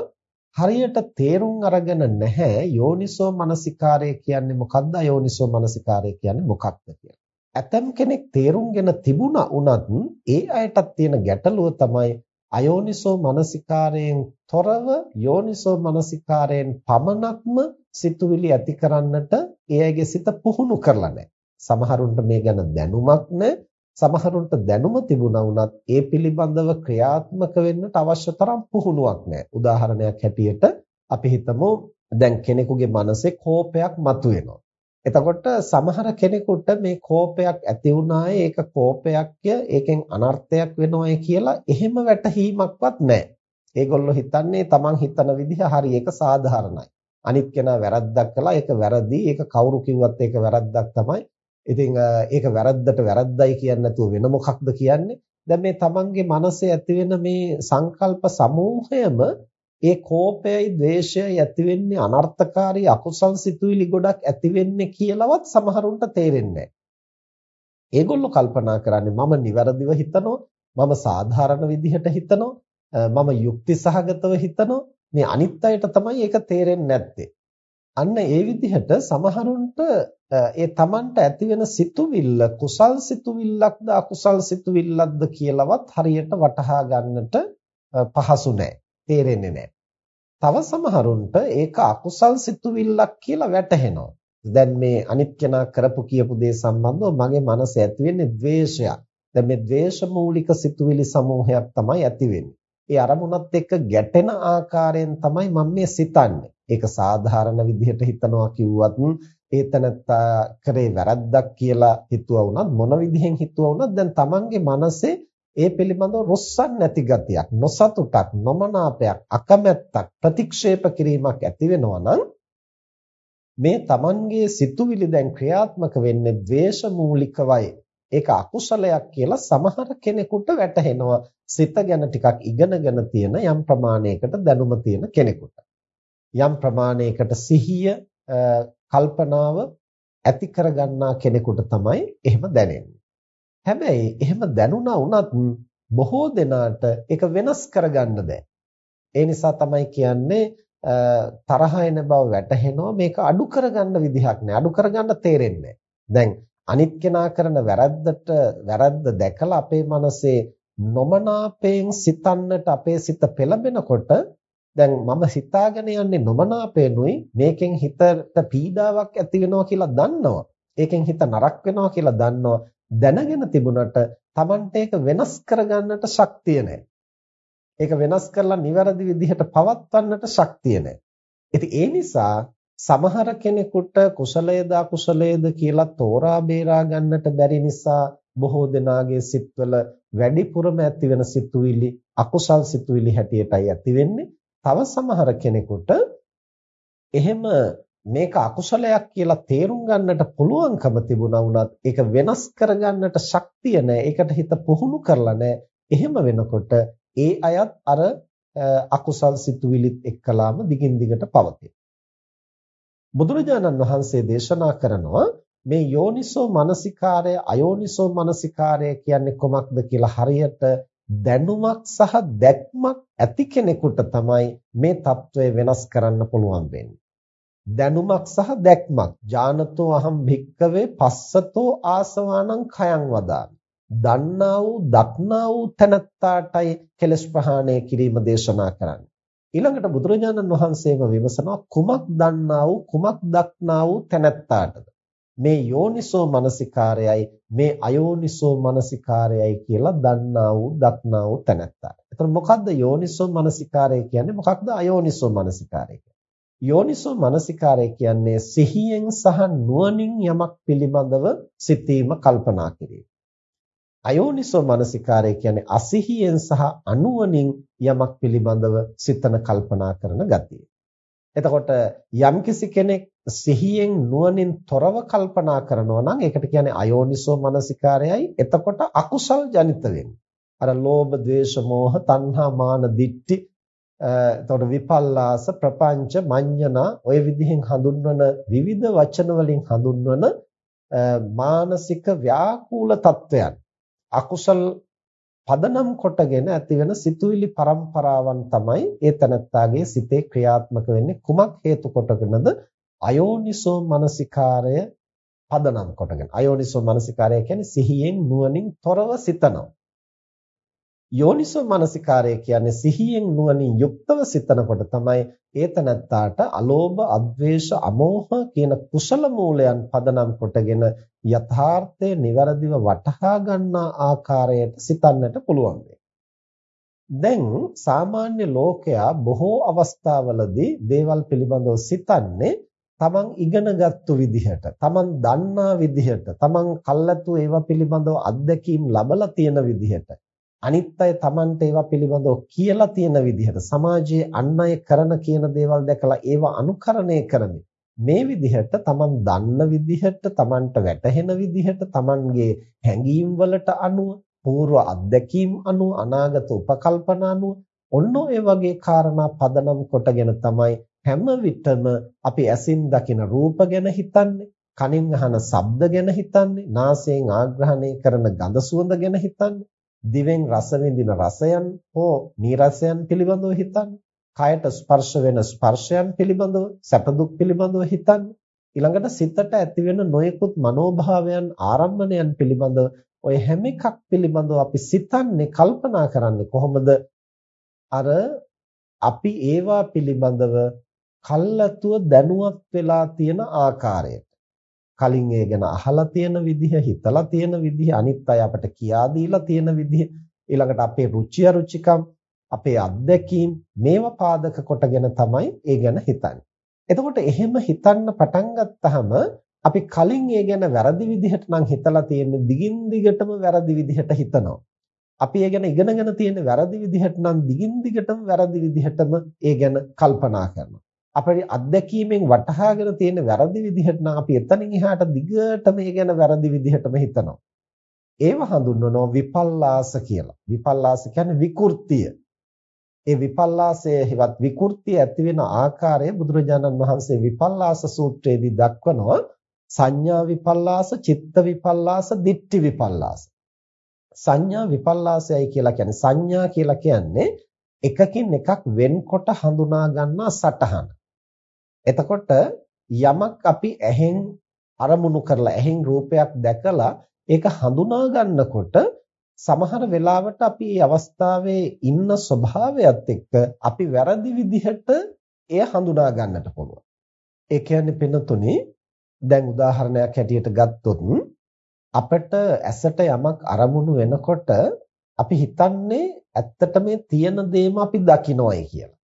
හරියට තේරුම් අරගෙන නැහැ යෝනිසෝ මනසිකාරය කියන්නේ මොකක්ද අයෝනිසෝ මනසිකාරය කියන්නේ මොකක්ද කියලා. ඇතම් කෙනෙක් තේරුම්ගෙන තිබුණා වුණත් ඒ අයටත් තියෙන ගැටලුව තමයි අයෝනිසෝ මනසිකාරයෙන් තොරව යෝනිසෝ මනසිකාරයෙන් පමණක්ම සිතුවිලි ඇති කරන්නට එයාගේ සිත පුහුණු කරලා නැහැ. සමහරුන්ට මේ ගැන දැනුමක් නැහැ. සමහරුන්ට දැනුම තිබුණා වුණත් ඒ පිළිබඳව ක්‍රියාත්මක වෙන්නට අවශ්‍ය තරම් පුහුණුවක් නැහැ. උදාහරණයක් හැටියට අපි හිතමු දැන් කෙනෙකුගේ මනසේ කෝපයක් මතුවෙනවා. එතකොට සමහර කෙනෙකුට මේ කෝපයක් ඇති වුණායේ ඒක කෝපයක්ය ඒකෙන් අනර්ථයක් වෙනවයි කියලා එහෙම වැටහීමක්වත් නැහැ. ඒගොල්ලෝ හිතන්නේ Taman හිතන විදිහ හරි ඒක සාධාරණයි. අනිත් කෙනා වැරද්දක් කළා ඒක වැරදි. ඒක කවුරු කිව්වත් ඒක වැරද්දක් තමයි. ඉතින් ඒක වැරද්දට වැරද්දයි කියන්නේ නැතුව වෙන මොකක්ද කියන්නේ? දැන් මේ Tamanගේ මනසේ ඇති වෙන මේ සංකල්ප සමූහයම ඒ කෝපයයි ද්වේෂයයි ඇති වෙන්නේ අනර්ථකාරී අකුසල් සිතුවිලි ගොඩක් ඇති වෙන්නේ කියලාවත් සමහරුන්ට තේරෙන්නේ ඒගොල්ලෝ කල්පනා කරන්නේ මම නිවැරදිව හිතනවා මම සාධාරණ විදිහට හිතනවා මම යුක්ති සහගතව හිතනවා. මේ අනිත් අයට තමයි ඒක තේරෙන්නේ නැත්තේ. අන්න ඒ විදිහට සමහරුන්ට ඒ Tamanට ඇති වෙන සිතුවිල්ල කුසල් සිතුවිල්ලක්ද අකුසල් සිතුවිල්ලක්ද කියලාවත් හරියට වටහා ගන්නට පහසු නැහැ. තේරෙන්නේ නැහැ. තව සමහරුන්ට ඒක අකුසල් සිතුවිල්ලක් කියලා වැටහෙනවා. දැන් මේ අනිත් කෙනා කරපු කියපු දේ සම්බන්ධව මගේ මනසේ ඇති වෙන්නේ ද්වේෂයක්. දැන් මේ ද්වේෂ මූලික සිතුවිලි සමූහයක් තමයි ඇති වෙන්නේ. ඒ අරමුණත් එක්ක ගැටෙන ආකාරයෙන් තමයි මම මේ සිතන්නේ. ඒක සාධාරණ විදිහට හිතනවා කිව්වත් ඒතනත්තා කරේ වැරද්දක් කියලා හිතුවා වුණත් මොන විදිහෙන් හිතුවා වුණත් දැන් Tamange මනසේ ඒ පිළිබඳව රොස්සන් නැති ගතියක් නොසතුටක් නොමනාපයක් අකමැත්තක් ප්‍රතික්ෂේප කිරීමක් ඇති වෙනවා නම් මේ Tamanගේ සිතුවිලි දැන් ක්‍රියාත්මක වෙන්නේ ද්වේෂ මූලිකවයි ඒක අකුසලයක් කියලා සමහර කෙනෙකුට වැටහෙනවා. සිත ගැන ටිකක් ඉගෙනගෙන තියෙන යම් ප්‍රමාණයකට දැනුම තියෙන කෙනෙකුට. යම් ප්‍රමාණයකට සිහිය කල්පනාව ඇති කරගන්නා කෙනෙකුට තමයි එහෙම දැනෙන්නේ. හැබැයි එහෙම දැනුණා වුණත් බොහෝ දෙනාට ඒක වෙනස් කරගන්න බෑ. ඒ නිසා තමයි කියන්නේ තරහ එන බව වැටහෙනවා මේක අඩු කරගන්න විදිහක් නෑ. අඩු කරගන්න තේරෙන්නේ දැන් අනිත් කෙනා කරන වැරද්දට වැරද්ද දැකලා අපේ මනසේ නොමනාපයෙන් සිතන්නට අපේ සිත පෙළඹෙනකොට දැන් මම හිතාගෙන යන්නේ නොමනාපේනුයි මේකෙන් හිතට පීඩාවක් ඇති වෙනවා කියලා දන්නවා. ඒකෙන් හිත නරක වෙනවා කියලා දන්නවා. දැනගෙන තිබුණට Tamante ඒක වෙනස් කරගන්නට ශක්තිය නැහැ. ඒක වෙනස් කරලා නිවැරදි විදිහට පවත්වන්නට ශක්තිය නැහැ. ඉතින් ඒ නිසා සමහර කෙනෙකුට කුසලයේද අකුසලයේද කියලා තෝරා බේරා ගන්නට බැරි නිසා බොහෝ දෙනාගේ සිත්වල වැඩිපුරම ඇති වෙන සිතුවිලි අකුසල් සිතුවිලි හැටියටයි ඇති වෙන්නේ. තව සමහර කෙනෙකුට එහෙම මේක අකුසලයක් කියලා තේරුම් ගන්නට පුළුවන්කම තිබුණා වුණත් ඒක වෙනස් කරගන්නට ශක්තිය නැහැ. ඒකට හිත පුහුණු කරලා නැහැ. එහෙම වෙනකොට ඒ අයත් අර අකුසල් සිතුවිලිත් එක්කලාම දිගින් දිගට පවතී. බුදුරජාණන් වහන්සේ දේශනා කරනවා මේ යෝනිසෝ මනසිකාරය අයෝනිසෝ මනසිකාරය කියන්නේ කොමක්ද කියලා හරියට දැනුමක් සහ දැක්මක් ඇති කෙනෙකුට තමයි මේ తত্ত্বය වෙනස් කරන්න පුළුවන් වෙන්නේ. දැනුමක් සහ දැක්මක්. ඥානතෝ අහම් භික්කවේ පස්සතෝ ආසවානං khයං වදාමි. දන්නා වූ දක්නා වූ තනත්තාටයි කෙලස් ප්‍රහාණය කිරීම දේශනා කරන්නේ. ඊළඟට බුදුරජාණන් වහන්සේම විමසනවා කුමක් දන්නා වූ කුමක් දක්නා වූ තනත්තාටද? මේ යෝනිසෝ මනසිකාරයයි මේ අයෝනිසෝ මනසිකාරයයි කියලා දන්නා වූ දක්නා වූ තනත්තාට. එතකොට මොකද්ද යෝනිසෝ මනසිකාරය කියන්නේ? මොකක්ද අයෝනිසෝ මනසිකාරය කියන්නේ? යෝනිසෝ මනසිකාරය කියන්නේ සිහියෙන් සහ නුවණින් යමක් පිළිබඳව සිතීම කල්පනා කිරීම. අයෝනිසෝ මනසිකාරය කියන්නේ අසිහියෙන් සහ අනුවණින් යමක් පිළිබඳව සිතන කල්පනා කරන ගතිය. එතකොට යම්කිසි කෙනෙක් සිහියෙන් නුවණින් තොරව කල්පනා කරනවා නම් ඒකට කියන්නේ අයෝනිසෝ මනසිකාරයයි. එතකොට අකුසල් ජනිත වෙන්නේ. අර ලෝභ, ද්වේෂ, මෝහ, තණ්හා, මාන, දිට්ඨි එතකොට විපල්ලාස, ප්‍රපංච, මඤ්ඤණා ඔය විදිහෙන් හඳුන්වන විවිධ වචන වලින් හඳුන්වන මානසික ව්‍යාකූල තත්වයන්. අකුසල් පදනම් කොටගෙන ඇතිවෙන සිතුවිලි පරම්පරාවන් තමයි ඒ තනත්තාගේ සිතේ ක්‍රියාත්මක වෙන්නේ කුමක් හේතු කොටගෙනද? අයෝනිසෝ මනසිකාරය පදනම් කොටගෙන. අයෝනිසෝ මනසිකාරය කියන්නේ සිහියෙන් නුවණින් තොරව සිතනවා. යෝනිසෝ මනසිකාරය කියන්නේ සිහියෙන් නුවණින් යුක්තව සිතනකොට තමයි ඒතනත්තාට අලෝභ, අද්වේෂ, අමෝහ කියන කුසල මූලයන් පදනම් කොටගෙන යථාර්ථය નિවරදිව වටහා ගන්නා ආකාරයට සිතන්නට පුළුවන් දැන් සාමාන්‍ය ලෝකයා බොහෝ අවස්ථාවලදී දේවල් පිළිබඳව සිතන්නේ තමන් ඉගෙනගත්තු විදිහට, තමන් දන්නා විදිහට, තමන් කල්ැතු ඒවා පිළිබඳව අත්දැකීම් ලබලා තියෙන විදිහට. අනිත් අය Tamanට ඒවා පිළිබඳව කියලා තියෙන විදිහට සමාජයේ අන් අය කරන කියන දේවල් දැකලා ඒවා අනුකරණය කරමින් මේ විදිහට Taman දන්න විදිහට Tamanට වැටහෙන විදිහට Tamanගේ හැඟීම් වලට අනුව పూర్ව අත්දැකීම් අනුව අනාගත උපකල්පන අනුව ඔන්න ඔය වගේ කාරණා පදනම් කොටගෙන තමයි හැම විටම අපි ඇසින් දකින රූප ගැන හිතන්නේ කනින් අහන ශබ්ද ගැන හිතන්නේ නාසයෙන් ආග්‍රහණය කරන ගඳ සුවඳ ගැන හිතන්නේ දිවෙන් රස විඳින රසයන් හෝ නීරසයන් පිළිබඳව හිතන්න. කයට ස්පර්ශ වෙන ස්පර්ශයන් පිළිබඳව, සැප දුක් පිළිබඳව හිතන්න. ඊළඟට සිතට ඇති වෙන නොයෙකුත් මනෝභාවයන් ආරම්මණයන් පිළිබඳව ඔය හැම එකක් පිළිබඳව අපි සිතන්නේ කල්පනා කරන්නේ කොහොමද අර අපි ඒවා පිළිබඳව කල්ැතුව දැනුවත් වෙලා තියෙන ආකාරයට කලින් ඒ ගැන අහලා තියෙන විදිහ, හිතලා තියෙන විදිහ, අනිත් අය අපට කියා දීලා තියෙන විදිහ, ඊළඟට අපේ රුචි අරුචිකම්, අපේ අත්දැකීම් මේවා පාදක කොටගෙන තමයි ඒ ගැන හිතන්නේ. එතකොට එහෙම හිතන්න පටන් ගත්තාම අපි කලින් ඒ ගැන වැරදි විදිහට නම් හිතලා තියෙන්නේ දිගින් දිගටම වැරදි විදිහට හිතනවා. අපි ඒ ගැන ඉගෙනගෙන තියෙන වැරදි විදිහට නම් දිගින් දිගටම වැරදි විදිහටම ඒ ගැන කල්පනා කරනවා. අපේ අත්දැකීමෙන් වටහාගෙන තියෙන වැරදි විදිහට නම් අපි එතනින් එහාට දිගට මේ ගැන වැරදි විදිහටම හිතනවා. ඒව හඳුන්වනවා විපල්ලාස කියලා. විපල්ලාස කියන්නේ විකෘතිය. ඒ විපල්ලාසයේ හිවත් විකෘතිය ඇති වෙන ආකාරය බුදුරජාණන් වහන්සේ විපල්ලාස සූත්‍රයේදී දක්වනවා සංඥා විපල්ලාස, චිත්ත විපල්ලාස, දිට්ඨි විපල්ලාස. සංඥා විපල්ලාසයයි කියලා කියන්නේ සංඥා කියලා කියන්නේ එකකින් එකක් වෙන්කොට හඳුනා ගන්නා සටහන. එතකොට යමක් අපි ඇහෙන් අරමුණු කරලා ඇහෙන් රූපයක් දැකලා ඒක හඳුනා ගන්නකොට සමහර වෙලාවට අපි මේ අවස්ථාවේ ඉන්න ස්වභාවයත් එක්ක අපි වැරදි විදිහට එය හඳුනා ගන්නට පුළුවන්. ඒ කියන්නේ පින්නතුනි දැන් උදාහරණයක් හැටියට ගත්තොත් අපිට ඇසට යමක් අරමුණු වෙනකොට අපි හිතන්නේ ඇත්තට මේ තියෙන දේම අපි දකිනවයි කියලා.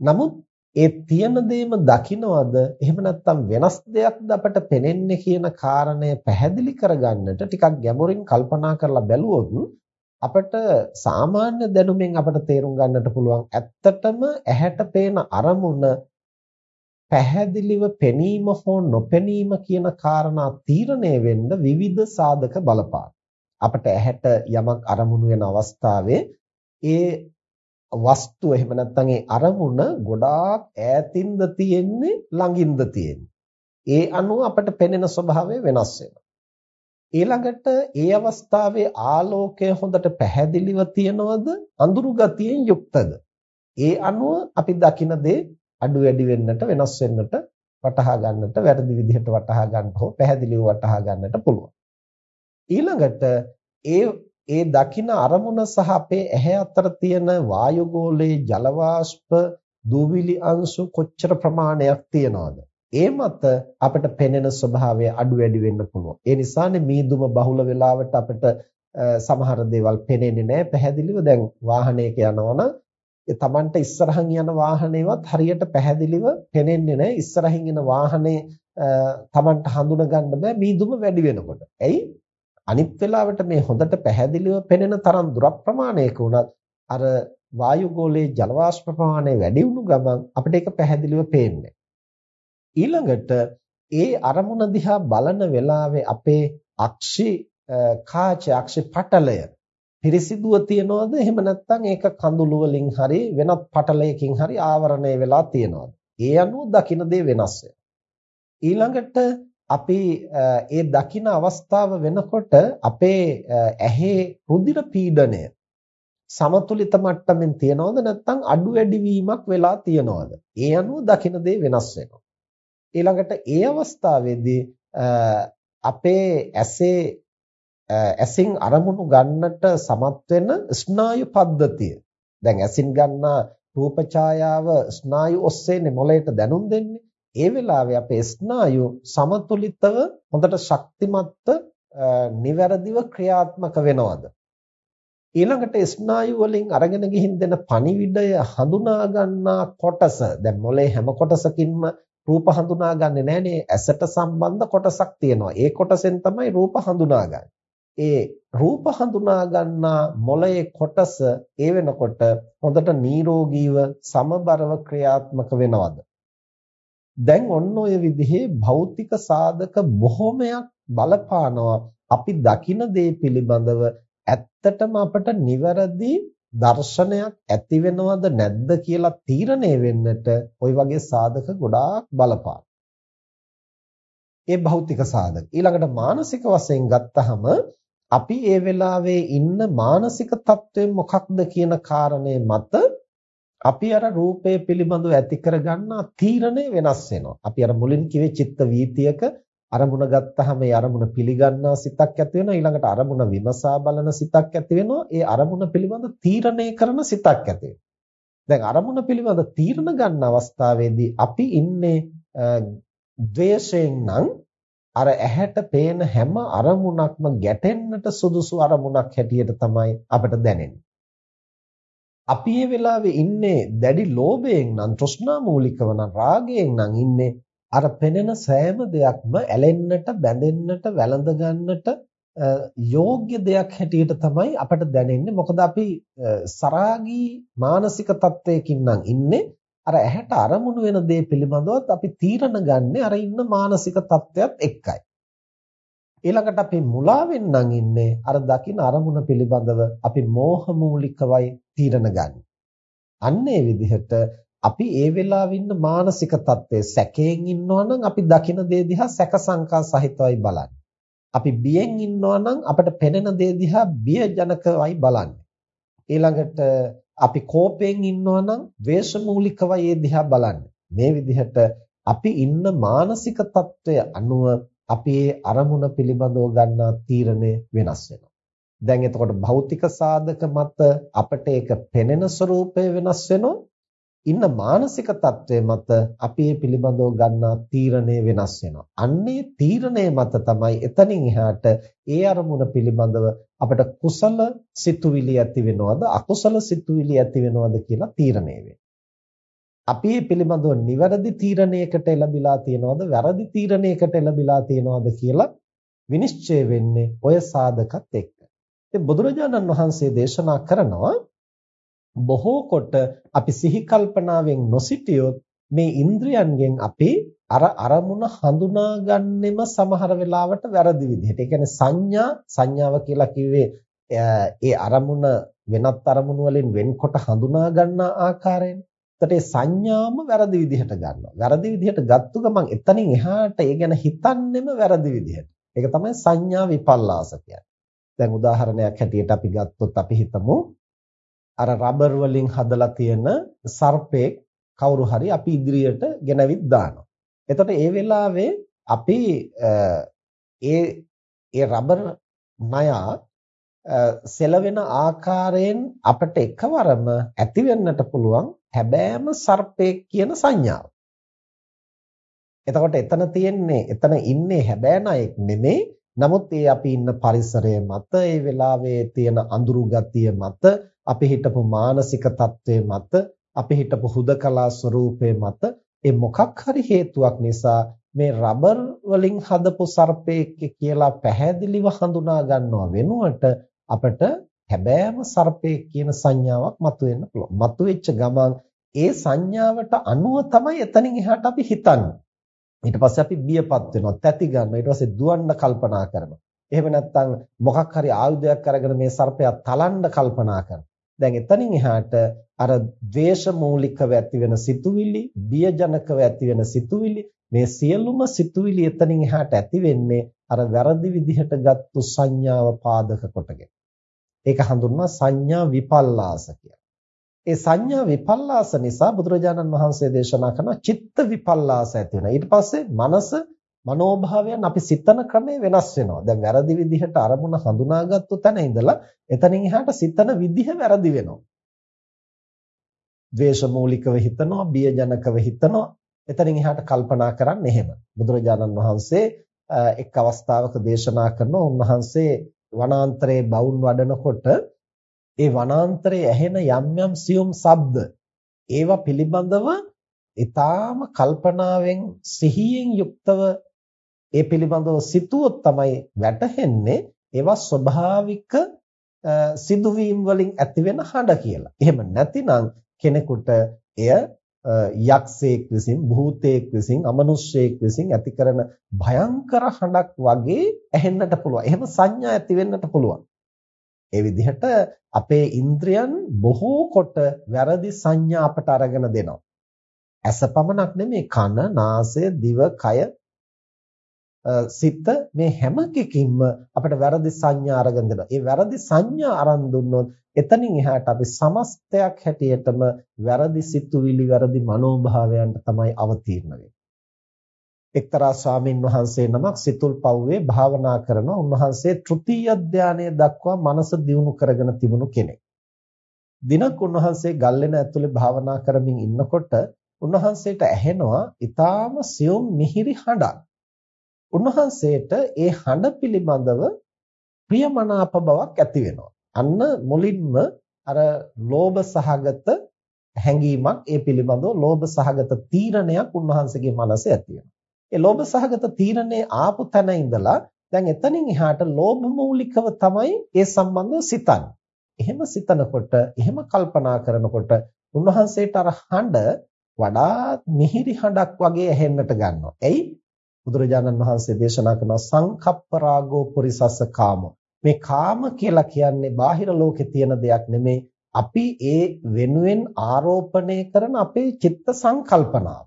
නමුත් ඒ තියෙන දේම දකින්නවද එහෙම නැත්නම් වෙනස් දෙයක්ද අපට පෙනෙන්නේ කියන කාරණය පැහැදිලි කරගන්නට ටිකක් ගැඹුරින් කල්පනා කරලා බැලුවොත් අපට සාමාන්‍ය දැනුමෙන් අපට තේරුම් ගන්නට පුළුවන් ඇත්තටම ඇහැට පේන අරමුණ පැහැදිලිව පෙනීම හෝ නොපෙනීම කියන කාරණා තීරණය වෙන්න විවිධ සාධක බලපාන. අපට ඇහැට යමක් අරමුණු වෙන අවස්ථාවේ ඒ වස්තුව එහෙම නැත්නම් ඒ අරමුණ ගොඩාක් ඈතින්ද තියෙන්නේ ළඟින්ද තියෙන්නේ. ඒ අනුව අපට පෙනෙන ස්වභාවය වෙනස් වෙනවා. ඊළඟට ඒ අවස්ථාවේ ආලෝකය හොඳට පැහැදිලිව තියනවද අඳුරු ගතියෙන් යුක්තද? ඒ අනුව අපි දකින දේ අඩු වැඩි වෙන්නට වෙනස් වෙන්නට වටහා ගන්නට වැරදි විදිහට වටහා ගන්නට හෝ පැහැදිලිව වටහා ගන්නට පුළුවන්. ඊළඟට ඒ ඒ දකින අරමුණ සහ අපේ ඇහැ අතර තියෙන වායු ගෝලයේ ජල වාෂ්ප දූවිලි අංශු කොච්චර ප්‍රමාණයක් තියනවද? ඒ මත අපිට පෙනෙන ස්වභාවය අඩු වැඩි වෙන්න පුළුවන්. ඒ නිසානේ මීදුම බහුල වෙලාවට අපිට සමහර දේවල් පෙනෙන්නේ නැහැ පැහැදිලිව දැන් වාහනයක යනවනම් ඒ Tamanට ඉස්සරහින් යන වාහනේවත් හරියට පැහැදිලිව පෙනෙන්නේ නැහැ ඉස්සරහින් එන වාහනේ Tamanට හඳුන ගන්න බෑ. මීදුම වැඩි වෙනකොට. ඇයි? අනිත් වෙලාවට මේ හොඳට පැහැදිලිව පෙනෙන තරම් දුර ප්‍රමාණයක උනත් අර වායු ගෝලයේ ජල වාෂ්ප ප්‍රමාණය වැඩි වුණු ගමන් අපිට ඒක පැහැදිලිව පේන්නේ. ඊළඟට ඒ අරමුණ දිහා බලන වෙලාවේ අපේ අක්ෂි කාච අක්ෂි පටලය පිරිසිදුව තියනවද? එහෙම නැත්නම් ඒක කඳුළු වලින් හරි වෙනත් පටලයකින් හරි ආවරණය වෙලා තියනවද? ඒ අනුව දකින දේ වෙනස් ඊළඟට අපි ඒ දකින අවස්ථාව වෙනකොට අපේ ඇහි රුධිර පීඩනය සමතුලිත මට්ටමින් තියනවද නැත්නම් අඩු වැඩි වීමක් වෙලා තියනවද ඒ අනුව දකින දේ වෙනස් වෙනවා ඊළඟට ඒ අවස්ථාවේදී අපේ ඇසේ ඇසින් අරමුණු ගන්නට සමත් වෙන ස්නායු පද්ධතිය. දැන් ඇසින් ගන්නා රූප ඡායාව ස්නායු ඔස්සේනේ මොළයට දැනුම් දෙන්නේ. ඒ වෙලාවේ අපේ ස්නායු සමතුලිතව හොඳට ශක්තිමත්ව නිවැරදිව ක්‍රියාත්මක වෙනවද? ඊළඟට ස්නායු වලින් අරගෙන ගිහින් දෙන පණිවිඩය හඳුනා ගන්නා කොටස දැන් මොලේ හැම කොටසකින්ම රූප හඳුනාගන්නේ නැහනේ ඇසට සම්බන්ධ කොටසක් තියෙනවා. ඒ කොටසෙන් තමයි රූප හඳුනාගන්නේ. ඒ රූප හඳුනා ගන්නා මොළයේ කොටස ඒ වෙනකොට හොඳට නිරෝගීව සමබරව ක්‍රියාත්මක වෙනවද? දැන් ඔන්න ඔය විදිහේ භෞතික සාධක බොහොමයක් බලපානවා අපි දකින දේ පිළිබඳව ඇත්තටම අපට නිවැරදි දර්ශනයක් ඇති වෙනවද නැද්ද කියලා තීරණය වෙන්නට ওই වගේ සාධක ගොඩාක් බලපාන. ඒ භෞතික සාධක. ඊළඟට මානසික වශයෙන් ගත්තහම අපි ඒ වෙලාවේ ඉන්න මානසික තත්ත්වය මොකක්ද කියන කාරණය මත අපි අර රූපය පිළිබඳව ඇති කරගන්නා තීරණය වෙනස් වෙනවා. අපි අර මුලින් කිව්වේ චිත්ත වීතියක අරමුණ ගත්තාම ඒ අරමුණ පිළිගන්නා සිතක් ඇති වෙනවා ඊළඟට අරමුණ විමසා බලන සිතක් ඇති වෙනවා ඒ අරමුණ පිළිබඳ තීරණය කරන සිතක් ඇති දැන් අරමුණ පිළිබඳ තීරණ ගන්න අවස්ථාවේදී අපි ඉන්නේ ද්වේෂයෙන් නම් අර ඇහැට පේන හැම අරමුණක්ම ගැටෙන්නට සුදුසු අරමුණක් හැටියට තමයි අපිට දැනෙන්නේ. අපි මේ වෙලාවේ ඉන්නේ දැඩි ලෝභයෙන් නම් තෘෂ්ණා මූලිකව නම් රාගයෙන් නම් ඉන්නේ අර පෙනෙන සෑම දෙයක්ම ඇලෙන්නට බැඳෙන්නට වැළඳ ගන්නට යෝග්‍ය දෙයක් හැටියට තමයි අපට දැනෙන්නේ. මොකද අපි සරාගී මානසික තත්වයකින් නම් ඉන්නේ අර ඇහැට අරමුණු වෙන දේ පිළිබඳවත් අපි තීරණ ගන්න අර ඉන්න මානසික තත්වයක් එක්කයි. ඊළඟට අපි මුලාවෙන් නම් ඉන්නේ අර දකින අරමුණ පිළිබඳව අපි මෝහ මූලිකවයි තීරණ ගන්න. අන්න ඒ විදිහට අපි ඒ වෙලාවෙ ඉන්න මානසික தත්ත්වයේ සැකයෙන් ඉන්නවා නම් අපි දකින දේ දිහා සැක සංකා සහිතවයි බලන්නේ. අපි බියෙන් ඉන්නවා නම් අපිට පෙනෙන දේ දිහා බියජනකවයි බලන්නේ. ඊළඟට අපි කෝපයෙන් ඉන්නවා නම් ද්වේෂ මූලිකවයි ඒ දිහා බලන්නේ. මේ විදිහට අපි ඉන්න මානසික తত্ত্বය අනුව අපි ඒ අරමුණ පිළිබඳව ගන්නා තීරණය වෙනස් වෙනවා. දැන් එතකොට භෞතික සාධක මත අපට ඒක පෙනෙන ස්වરૂපය වෙනස් වෙනවා. ඉන්න මානසික தત્ත්වය මත අපි ඒ පිළිබඳව ගන්නා තීරණය වෙනස් වෙනවා. අන්නේ තීරණය මත තමයි එතනින් එහාට ඒ අරමුණ පිළිබඳව අපට කුසල සිතුවිලි ඇති වෙනවද අකුසල සිතුවිලි ඇති වෙනවද කියලා තීරණය වෙන්නේ. අපි මේ පිළිබඳව නිවැරදි තීරණයකට එළඹිලා තියෙනවද වැරදි තීරණයකට එළඹිලා තියෙනවද කියලා විනිශ්චය වෙන්නේ ඔය සාධකත් එක්ක. ඉතින් බුදුරජාණන් වහන්සේ දේශනා කරනවා බොහෝ කොට අපි සිහි කල්පනාවෙන් නොසිටියොත් මේ ඉන්ද්‍රියන්ගෙන් අපි අර අරමුණ හඳුනාගන්නෙම සමහර වෙලාවට වැරදි විදිහට. ඒ කියන්නේ සංඥා සංඥාව කියලා කිව්වේ ඒ අරමුණ වෙනත් අරමුණු වලින් වෙන්කොට හඳුනා ගන්නා ආකාරයෙන්. එතකොට ඒ සංඥාම වැරදි විදිහට ගන්නවා. වැරදි විදිහට ගත්තු ගමන් එතනින් එහාට ඒ ගැන හිතන්නෙම වැරදි විදිහට. ඒක තමයි සංඥා විපල්ලාස කියන්නේ. දැන් උදාහරණයක් හැටියට අපි ගත්තොත් අපි හිතමු අර රබර් වලින් හදලා තියෙන සර්පෙක් කවුරු හරි අපි ඉදිරියට ගෙනවිත් දානවා. එතකොට ඒ වෙලාවේ අපි ඒ ඒ රබර් ණයා සෙලවෙන ආකාරයෙන් අපිට එකවරම ඇති වෙන්නට පුළුවන් හැබෑම සර්පෙක් කියන සංඥාව. එතකොට එතන තියෙන්නේ එතන ඉන්නේ හැබෑ ණයෙක් නෙමෙයි නමුත් ඒ අපි ඉන්න පරිසරය මත ඒ වෙලාවේ තියෙන අඳුරු ගතිය මත අපි හිටපු මානසික තත්ත්වයේ මත අපි හිටපු හුදකලා ස්වરૂපයේ මත ඒ මොකක් හරි හේතුවක් නිසා මේ රබර් වලින් හදපු සර්පෙක් කියලා පැහැදිලිව හඳුනා ගන්නව වෙනුවට අපිට හැබෑම සර්පෙක් කියන සංඥාවක් මතුවෙන්න පුළුවන්. මතුවෙච්ච ගමන් ඒ සංඥාවට අනුව තමයි එතනින් එහාට අපි හිතන්නේ. ඊට පස්සේ අපි බියපත් වෙනවා, තැති ගන්නවා. ඊට පස්සේ දුවන්න කල්පනා කරනවා. එහෙම නැත්නම් මොකක් හරි ආයුධයක් අරගෙන මේ සර්පයා තලන්න කල්පනා කරනවා. දැන් එතනින් එහාට අර ද්වේෂ මූලිකව ඇති වෙන සිතුවිලි, බියජනකව ඇති වෙන සිතුවිලි, මේ සියලුම සිතුවිලි එතනින් එහාට ඇති වෙන්නේ අර වැරදි විදිහට ගත්තු සංඥාව පාදක කොටගෙන. ඒක හඳුන්වනවා සංඥා විපල්ලාස කියලා. ඒ සංඥා විපල්ලාස නිසා බුදුරජාණන් වහන්සේ දේශනා කරන චිත්ත විපල්ලාස ඇති වෙනවා. ඊට පස්සේ මනස මනෝභාවයන් අපි සිතන ක්‍රමය වෙනස් වෙනවා. දැන් වැරදි විදිහට අරමුණ හඳුනාගත්තු තැන ඉඳලා එතනින් එහාට සිතන විදිහ වැරදි වෙනවා. ද්වේෂ මූලිකව හිතනවා, බියජනකව හිතනවා. එතනින් එහාට කල්පනා කරන්නේ එහෙම. බුදුරජාණන් වහන්සේ එක් අවස්ථාවක දේශනා කරනවා උන්වහන්සේ වනාන්තරයේ බවුන් වඩනකොට ඒ වනාන්තරයේ ඇහෙන යම් යම් සියුම් ශබ්ද ඒවා පිළිබඳව ඊටාම කල්පනාවෙන් සිහියෙන් යුක්තව ඒ පිළිබඳව සිතුවොත් තමයි වැටහෙන්නේ ඒවා ස්වභාවික සිදුවීම් වලින් ඇතිවෙන හඬ කියලා. එහෙම නැතිනම් කෙනෙකුට එය යක්ෂයෙක් විසින් භූතයෙක් විසින් අමනුෂ්‍යයෙක් විසින් ඇති කරන භයංකර හඬක් වගේ ඇහෙන්නට පුළුවන්. එහෙම සංඥා ඇති වෙන්නට පුළුවන්. ඒ විදිහට අපේ ඉන්ද්‍රයන් බොහෝ කොට වැරදි සංඥා අපට අරගෙන දෙනවා. ඇස පමණක් නෙමේ කන, නාසය, දිව, කය සිත මේ හැම එකකින්ම අපිට වැරදි සංඥා අරගෙන දෙනවා. ඒ වැරදි සංඥා අරන් දුන්නොත් එතනින් එහාට අපි සමස්තයක් හැටියටම වැරදි සිතුවිලි වැරදි මනෝභාවයන්ට තමයි අවතීර්ණ වෙන්නේ. එක්තරා ස්වාමින් වහන්සේ නමක් සිතුල් පව්වේ භාවනා කරන උන්වහන්සේ තෘතීය ධානය දක්වා මනස දියුණු කරගෙන තිබුණු කෙනෙක්. දිනක් උන්වහන්සේ ගල්ලෙන ඇතුලේ භාවනා කරමින් ඉන්නකොට උන්වහන්සේට ඇහෙනවා ඊටාම සියුම් මිහිරි හඬක්. උන්වහන්සේට ඒ හඬ පිළිබඳව ප්‍රියමනාප බවක් ඇති වෙනවා. අන්න මුලින්ම අර ලෝභ සහගත හැඟීමක් ඒ පිළිබඳව ලෝභ සහගත තීරණයක් උන්වහන්සේගේ මනසේ ඇති වෙනවා. ඒ ලෝභ සහගත තීරණේ ආපු තැන ඉඳලා දැන් එතනින් එහාට ලෝභ මූලිකව තමයි ඒ සම්බන්ධව සිතන්නේ. එහෙම සිතනකොට, එහෙම කල්පනා කරනකොට උන්වහන්සේට අර හඬ වඩා මිහිරි හඬක් වගේ ඇහෙන්නට ගන්නවා. එයි බුදුරජාණන් වහන්සේ දේශනා කරන සංකප්ප රාගෝ පුරිසස්ස කාමෝ. මේ කාම කියලා කියන්නේ බාහිර ලෝකේ තියෙන දෙයක් නෙමෙයි. අපි ඒ වෙනුවෙන් ආරෝපණය කරන අපේ චිත්ත සංකල්පනාව.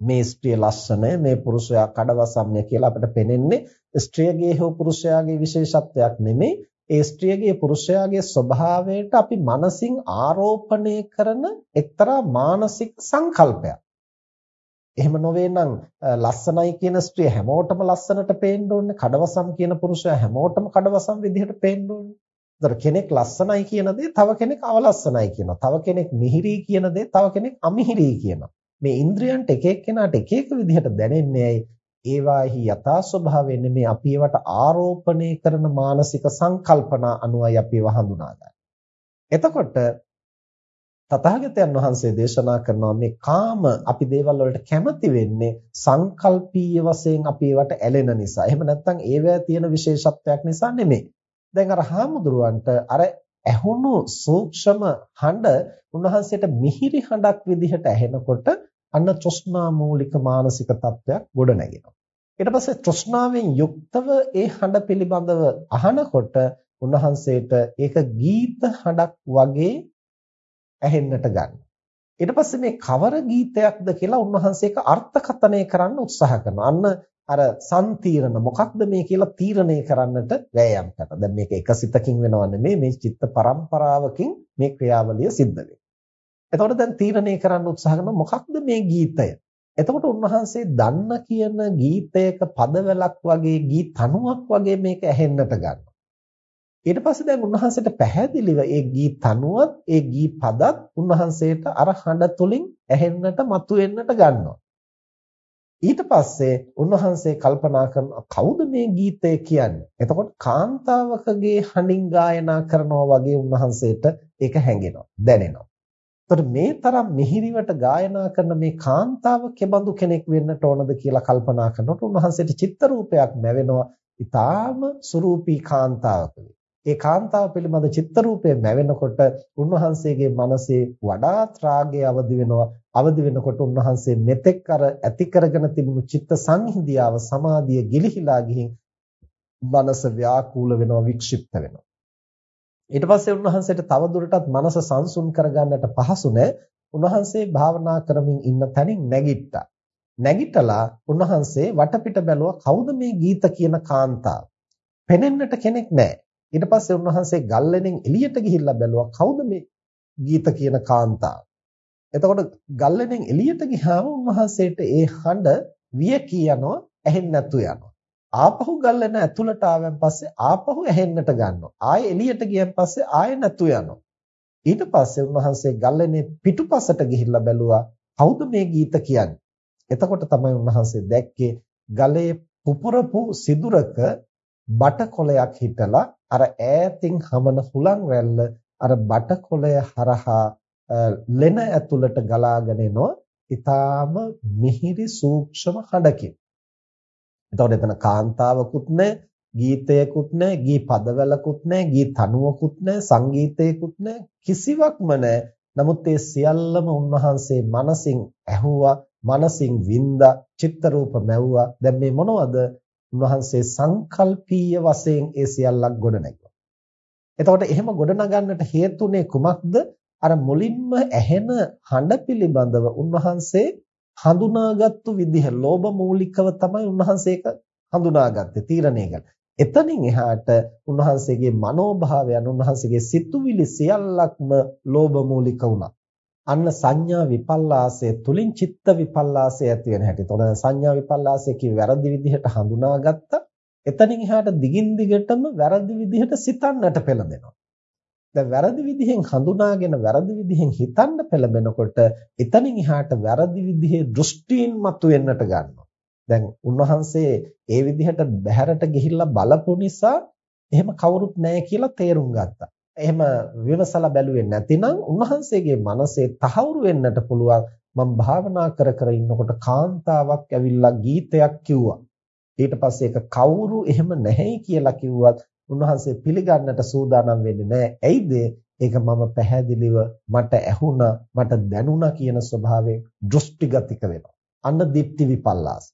මේ ස්ත්‍රිය ලස්සන මේ පුරුෂයා කඩවසම්ය කියලා අපිට පෙනෙන්නේ ස්ත්‍රියගේ හෝ පුරුෂයාගේ විශේෂත්වයක් නෙමෙයි. ඒ ස්ත්‍රියගේ පුරුෂයාගේ ස්වභාවයට අපි මනසින් ආරෝපණය කරන එක්තරා මානසික සංකල්පයක්. එහෙම නොවේ නම් ලස්සනයි කියන ස්ත්‍රිය හැමෝටම ලස්සනට පේන්න ඕනේ. කඩවසම් කියන පුරුෂයා හැමෝටම කඩවසම් විදිහට පේන්න ඕනේ. ඒතර කෙනෙක් ලස්සනයි කියන දේ තව කෙනෙක් අවලස්සනයි කියනවා. තව කෙනෙක් මිහිරි කියන දේ තව කෙනෙක් අමිහිරි කියනවා. මේ ඉන්ද්‍රයන්ට එක එක්කෙනාට එක එක විදිහට දැනෙන්නේ ඇයි? ඒවාහි යථා ස්වභාවය නෙමේ අපි ඒවට ආරෝපණය කරන මානසික සංකල්පනා අනුවයි අපි ඒවා හඳුනාගන්නේ. එතකොට තථාගතයන් වහන්සේ දේශනා කරනවා මේ කාම අපි දේවල් වලට කැමති වෙන්නේ සංකල්පීය වශයෙන් අපි ඒවට ඇලෙන නිසා. එහෙම නැත්නම් ඒවැය තියෙන විශේෂත්වයක් නිසා නෙමෙයි. දැන් අර හාමුදුරුවන්ට අර ඇහුණු සූක්ෂම හඬ උන්වහන්සේට මිහිරි හඬක් විදිහට ඇහෙනකොට අන්න තෘෂ්ණා මූලික මානසික තත්වයක් ගොඩ නැගෙනවා. ඊට පස්සේ තෘෂ්ණාවෙන් යුක්තව ඒ හඬ පිළිබඳව අහනකොට උන්වහන්සේට ඒක ගීත හඬක් වගේ ඇහෙන්නට ගන්න. ඊට පස්සේ මේ කවර ගීතයක්ද කියලා උන්වහන්සේක අර්ථකථනය කරන්න උත්සාහ කරනවා. අන්න අර සම්තිරණ මොකක්ද මේ කියලා තීරණය කරන්නට වෑයම් කරනවා. දැන් මේක එකසිතකින් වෙනව නෙමෙයි මේ චිත්ත පරම්පරාවකින් මේ ක්‍රියාවලිය සිද්ධ වෙන්නේ. එතකොට දැන් තීරණය කරන්න උත්සාහ කරන මොකක්ද මේ ගීතය? එතකොට උන්වහන්සේ දන්න කියන ගීතයක පදවලක් වගේ ගී තනුවක් වගේ මේක ඇහෙන්නට ගන්නවා. ඊට පස්සේ දැන් උන්වහන්සේට පැහැදිලිව ඒ ගී තනුවත් ඒ ගී පදත් උන්වහන්සේට අර හඬ තුලින් ඇහෙන්නට මතුවෙන්නට ගන්නවා. ඊට පස්සේ උන්වහන්සේ කල්පනා කරනවා කවුද මේ ගීතය කියන්නේ? එතකොට කාන්තාවකගේ හඬින් ගායනා කරනවා වගේ උන්වහන්සේට ඒක හැඟෙනවා, දැනෙනවා. එතකොට මේ තරම් මිහිරිවට ගායනා කරන මේ කාන්තාව කෙබඳු කෙනෙක් වෙන්නට ඕනද කියලා කල්පනා කරනකොට උන්වහන්සේට චිත්ත රූපයක් නැවෙනවා. ඊටාම සුරූපී කාන්තාවකගේ. ඒ කාන්තාව පිළිබඳ චිත්ත රූපය මැවෙනකොට උන්වහන්සේගේ මනසේ වඩාත් රාගය අවදි වෙනවා අවදි වෙනකොට උන්වහන්සේ මෙතෙක් අර ඇති කරගෙන තිබුණු චිත්ත සංහිඳියාව සමාධිය ගිලිහිලා ගිහින් මනස ව්‍යාකූල වෙනවා වික්ෂිප්ත වෙනවා. ඊට පස්සේ උන්වහන්සේට තව දුරටත් මනස සංසුන් කරගන්නට පහසු නැහැ. උන්වහන්සේ භාවනා කරමින් ඉන්න තැනින් නැගිට්ටා. නැගිටලා උන්වහන්සේ වටපිට බැලුවා කවුද මේ ගීත කියන කාන්තාව? පෙනෙන්නට කෙනෙක් නැහැ. ඊට පස්සේ උන්වහන්සේ ගල්ලෙනෙන් එළියට ගිහිල්ලා බැලුවා කවුද මේ ගීත කියන කාන්තාව? එතකොට ගල්ලෙනෙන් එළියට ගියාම උන්වහන්සේට ඒ හඬ වියකී යනවා ඇහෙන්නේ නැතු යනවා. ආපහු ගල්ලෙන ඇතුළට ආවන් පස්සේ ආපහු ඇහෙන්නට ගන්නවා. ආයෙ එළියට ගියන් පස්සේ ආයෙ නැතු යනවා. ඊට පස්සේ උන්වහන්සේ ගල්ලෙනේ පිටුපසට ගිහිල්ලා බැලුවා කවුද මේ ගීත කියන්නේ? එතකොට තමයි උන්වහන්සේ දැක්කේ ගලේ පුපුරපු සිදුරක බටකොලයක් හිටලා අර ඈතින් හමන හුලං රැල්ල අර බටකොලය හරහා ලෙන ඇතුළට ගලාගෙන එනවා ඊටාම මිහිරි සූක්ෂම හඬකින්. එතකොට එතන කාන්තාවකුත් නැහැ, ගීතයකුත් නැහැ, ගී පදවලකුත් නැහැ, ගී තනුවකුත් නැහැ, සංගීතයකුත් නැහැ, කිසිවක්ම නැහැ. නමුත් ඒ සියල්ලම උන්වහන්සේ මනසින් ඇහුවා මනසින් වින්දා චිත්ත රූප මැව්වා දැන් මේ මොනවද උන්වහන්සේ සංකල්පීය වශයෙන් ඒ සියල්ලක් ගොඩනැගුවා එතකොට එහෙම ගොඩනගන්නට හේතුනේ කුමක්ද අර මුලින්ම ඇහෙන හඬ පිළිබඳව උන්වහන්සේ හඳුනාගත්තු විදිහ ලෝභ මූලිකව තමයි උන්වහන්සේ ඒක හඳුනාගත්තේ තීරණය කළා. එතනින් එහාට උන්වහන්සේගේ මනෝභාවයන් උන්වහන්සේගේ සිතුවිලි සියල්ලක්ම ලෝභ මූලික වුණා. අන්න සංඥා විපල්ලාසය තුලින් චිත්ත විපල්ලාසය ඇති වෙන හැටි. එතකොට සංඥා විපල්ලාසය කිය වැරදි විදිහට හඳුනාගත්තා. එතනින් එහාට දිගින් දිගටම වැරදි විදිහට සිතන්නට පෙළඹෙනවා. දැන් වැරදි විදිහෙන් හඳුනාගෙන වැරදි විදිහෙන් හිතන්න පෙළඹෙනකොට එතනින් එහාට වැරදි විදිහේ දෘෂ්ටීන් මතුවෙන්නට ගන්නවා. දැන් උන්වහන්සේ ඒ විදිහට බහැරට ගිහිල්ලා බලපු නිසා එහෙම කවුරුත් නැහැ කියලා තේරුම් ගත්තා. එහෙම විමසලා බැලුවේ නැතිනම් උන්වහන්සේගේ මනසේ තහවුරු වෙන්නට පුළුවන්. මම භාවනා කර කර ඉන්නකොට කාන්තාවක් ඇවිල්ලා ගීතයක් කිව්වා. ඊට පස්සේ ඒක කවුරු එහෙම නැහැයි කියලා කිව්වත් උන්වහන්සේ පිළිගන්නට සූදානම් වෙන්නේ නැහැ. ඇයිද? ඒක මම පැහැදිලිව මට ඇහුණා මට දැනුණා කියන ස්වභාවයෙන් දෘෂ්ටිගතික වෙනවා. අන්න දිට්ඨි විපල්ලාස.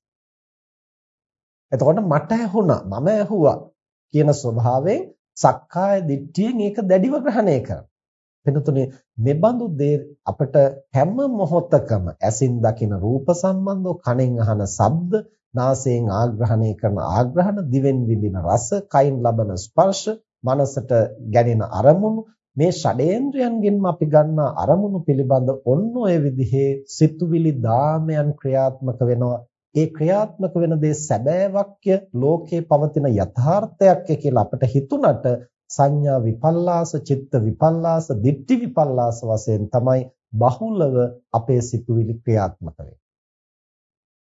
එතකොට මට ඇහුණා මම ඇහුවා කියන ස්වභාවයෙන් සක්කාය දිට්ඨියෙන් ඒක දැඩිව ග්‍රහණය කරනවා. වෙනතුනේ මෙබඳු දේ අපිට හැම මොහොතකම ඇසින් දකින රූප සම්බන්ධව කනෙන් අහන ශබ්ද නාසයෙන් ආග්‍රහණය කරන ආග්‍රහණ දිවෙන් විඳින රස කයින් ලබන ස්පර්ශ මනසට ගැනෙන අරමුණු මේ ෂඩේන්ද්‍රයන්ගෙන්ම අපි ගන්නා අරමුණු පිළිබඳ ඔන්න ඔය විදිහේ සිතුවිලි දාමයන් ක්‍රියාත්මක වෙනවා ඒ ක්‍රියාත්මක වෙන දේ සැබෑවක්ය ලෝකේ පවතින යථාර්ථයක්ය කියලා අපිට හිතුණට සංඥා විපල්ලාස චිත්ත විපල්ලාස දිට්ඨි විපල්ලාස වශයෙන් තමයි බහුලව අපේ සිතුවිලි ක්‍රියාත්මක වෙන්නේ.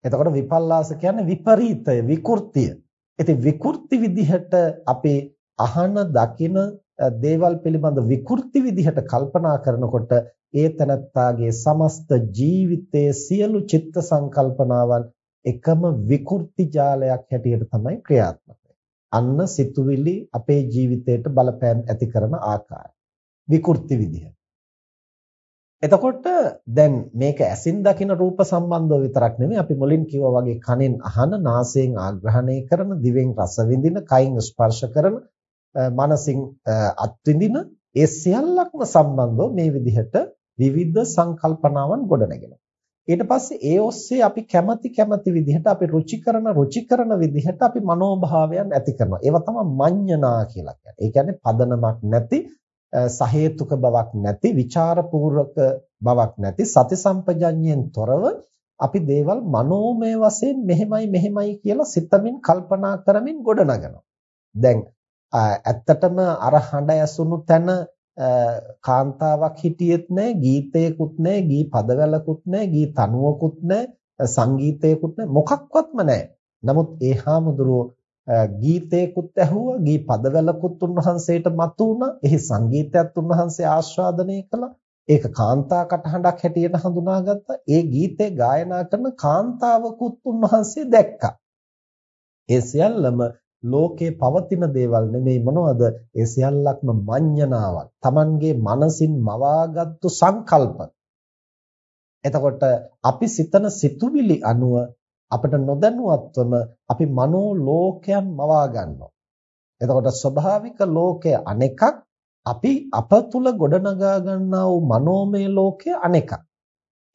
එතකොට විපල්ලාස කියන්නේ විපරීතය විකෘතිය. ඉතින් විකෘති විදිහට අපි අහන දකින දේවල් පිළිබඳ විකෘති විදිහට කල්පනා කරනකොට ඒ තනත්තාගේ සමස්ත ජීවිතයේ සියලු චිත්ත සංකල්පනාවන් එකම විකෘති ජාලයක් හැටියට තමයි ක්‍රියාත්මක අන්න සිතුවිලි අපේ ජීවිතයට බලපෑම් ඇති කරන ආකාරය. විකෘති විදිහ. එතකොට දැන් මේක ඇසින් දකින රූප සම්බන්ධව විතරක් නෙමෙයි අපි මුලින් කිව්වා වගේ කනෙන් අහන, නාසයෙන් ආග්‍රහණය කරන, දිවෙන් රස විඳින, කයින් ස්පර්ශ කරන, මනසින් අත්විඳින ඒ සියල්ලක්ම සම්බන්ධව මේ විදිහට විවිධ සංකල්පනාවන් ගොඩනගෙනවා. ඊට පස්සේ ඒ ඔස්සේ අපි කැමති කැමති විදිහට අපි රුචි කරන රුචි කරන විදිහට අපි මනෝභාවයන් ඇති කරනවා. ඒවා තමයි මඤ්ඤණා කියලා කියන්නේ. ඒ කියන්නේ පදනමක් නැති සහේතුක බවක් නැති, ਵਿਚාරපූර්වක බවක් නැති සති සම්පජඤ්ඤයෙන් තොරව අපි දේවල් මනෝමය වශයෙන් මෙහෙමයි මෙහෙමයි කියලා සිතමින් කල්පනා කරමින් ගොඩනගනවා. දැන් ඇත්තටම අර හඬ ඇසුණු තැන කාන්තාවක් හිටියෙත් නැහැ ගීතයකුත් නැහැ ගී පදවලකුත් නැහැ ගී තනුවකුත් නැහැ සංගීතයකුත් නැහැ මොකක්වත්ම නැහැ නමුත් ඒ හාමුදුරුවෝ ගීතයකුත් ඇහුවා ගී පදවලකුත් උන්වහන්සේට මතු වුණා එහි සංගීතයත් උන්වහන්සේ ආස්වාදනය කළා. ඒක කාන්තා කටහඬක් හැටියට හඳුනාගත්තා. ඒ ගීතේ ගායනා කරන කාන්තාවකුත් උන්වහන්සේ දැක්කා. ඒ සියල්ලම ලෝකේ පවතින දේවල් නෙමෙයි මොනවද? ඒ සියල්ලක්ම මඤ්ඤණාවක්. Tamanගේ මනසින් මවාගත්තු සංකල්ප. එතකොට අපි සිතන සිතුවිලි අනුව අපිට නොදැනුවත්වම අපි මනෝ ලෝකයන් මවා ගන්නවා. එතකොට ස්වභාවික ලෝකය අනෙකක් අපි අප තුල ගොඩනගා ගන්නා වූ මනෝමය ලෝකය අනෙකක්.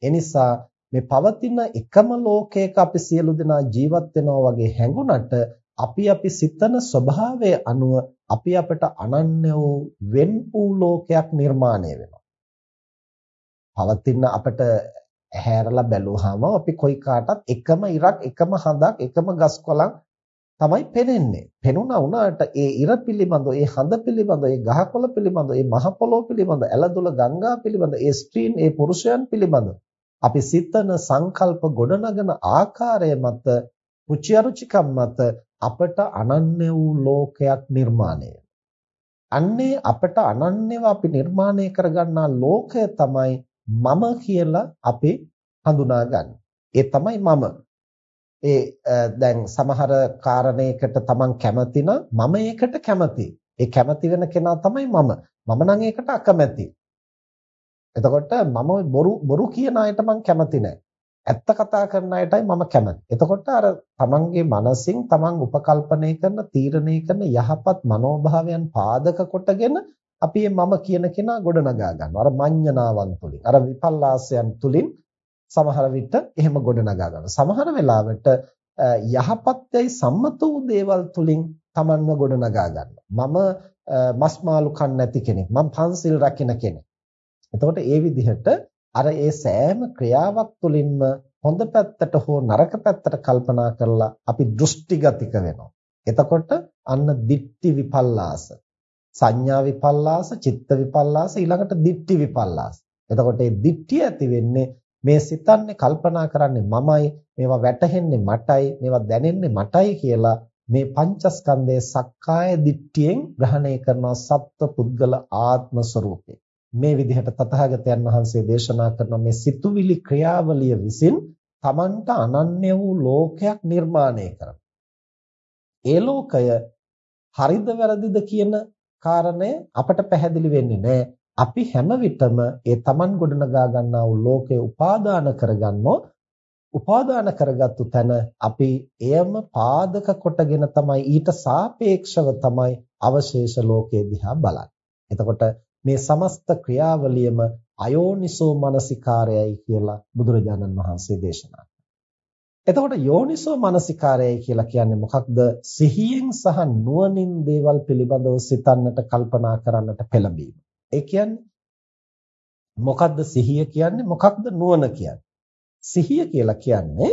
එනිසා මේ පවතින එකම ලෝකයක අපි සියලු දෙනා ජීවත් වෙනවා වගේ හැඟුණට අපි අපි සිතන ස්වභාවය අනුව අපි අපට අනන්‍ය වූ වෙන් වූ ලෝකයක් නිර්මාණය වෙනවා. පවතින අපට හැරලා බැලුවාම අපි කොයි කාටත් එකම ඉරක් එකම හඳක් එකම ගස් කොළන් තමයි පෙනෙන්නේ. පෙනුණා වුණාට ඒ ඉර පිළිබඳ, ඒ හඳ පිළිබඳ, ඒ ගහකොළ පිළිබඳ, ඒ මහ පොළොව පිළිබඳ, ඇලදොල ගංගා පිළිබඳ, ඒ ස්ත්‍රීන්, ඒ පුරුෂයන් පිළිබඳ අපි සිතන සංකල්ප ගොඩනගන ආකාරය මත, රුචි අරුචිකම් මත අපට අනන්‍ය වූ ලෝකයක් නිර්මාණය අන්නේ අපට අනන්‍යව අපි නිර්මාණය කරගන්නා ලෝකය තමයි මම කියලා අපි හඳුනාගන්නේ. ඒ තමයි මම. ඒ දැන් සමහර කාරණයකට තමන් කැමති මම ඒකට කැමති. ඒ කැමති වෙන කෙනා තමයි මම. මම නම් ඒකට අකමැති. එතකොට මම බොරු බොරු කියන අයට මම කැමති නැහැ. ඇත්ත කතා කරන අයටයි මම කැමති. එතකොට අර තමන්ගේ මනසින් තමන් උපකල්පනය කරන, තීරණය කරන යහපත් මනෝභාවයන් පාදක කොටගෙන අපි මම කියන කෙනා ගොඩනගා ගන්නවා. අර මඤ්ඤණාවන් තුලින්, අර විපල්ලාසයන් තුලින් සමහර විට එහෙම ගොඩනගා ගන්නවා. සමහර වෙලාවට යහපත්යයි සම්මත වූ දේවල් තුලින් Tamanව ගොඩනගා ගන්නවා. මම මස් මාළු කන්නේ නැති කෙනෙක්. මම පන්සිල් රකින්න කෙනෙක්. එතකොට ඒ විදිහට අර ඒ සෑම ක්‍රියාවක් තුළින්ම හොඳ පැත්තට හෝ නරක පැත්තට කල්පනා කරලා අපි දෘෂ්ටිගතික වෙනවා. එතකොට අන්න දික්ටි විපල්ලාස සංඥා විපල්ලාස චිත්ත විපල්ලාස ඊළඟට දික්ටි විපල්ලාස. එතකොට මේ දික්ටි ඇති වෙන්නේ මේ සිතන්නේ කල්පනා කරන්නේ මමයි මේවා වැටහෙන්නේ මටයි මේවා දැනෙන්නේ මටයි කියලා මේ පංචස්කන්ධයේ සක්කාය දිට්ඨියෙන් ග්‍රහණය කරන සත්ව පුද්ගල ආත්ම ස්වરૂපේ මේ විදිහට තථාගතයන් වහන්සේ දේශනා කරන මේ සිතුවිලි ක්‍රියාවලිය විසින් තමන්ට අනන්‍ය වූ ලෝකයක් නිර්මාණය කරන. ඒ ලෝකය හරිද වැරදිද කියන කාරණය අපට පැහැදිලි වෙන්නේ නැහැ. අපි හැම විටම ඒ Taman ගොඩනගා ගන්නා වූ ලෝකය උපාදාන කරගන්නෝ උපාදාන කරගත්තු තැන අපි එයම පාදක කොටගෙන තමයි ඊට සාපේක්ෂව තමයි අවශේෂ ලෝකයේ දිහා බලන්නේ. එතකොට මේ සමස්ත ක්‍රියාවලියම අයෝනිසෝ මනසිකාරයයි කියලා බුදුරජාණන් වහන්සේ දේශනා එතකොට යෝනිසෝ මනසිකාරයයි කියලා කියන්නේ මොකක්ද? සිහියෙන් සහ නුවණින් දේවල් පිළිබඳව සිතන්නට කල්පනා කරන්නට පෙළඹීම. ඒ කියන්නේ මොකද්ද සිහිය කියන්නේ මොකක්ද නුවණ කියන්නේ සිහිය කියලා කියන්නේ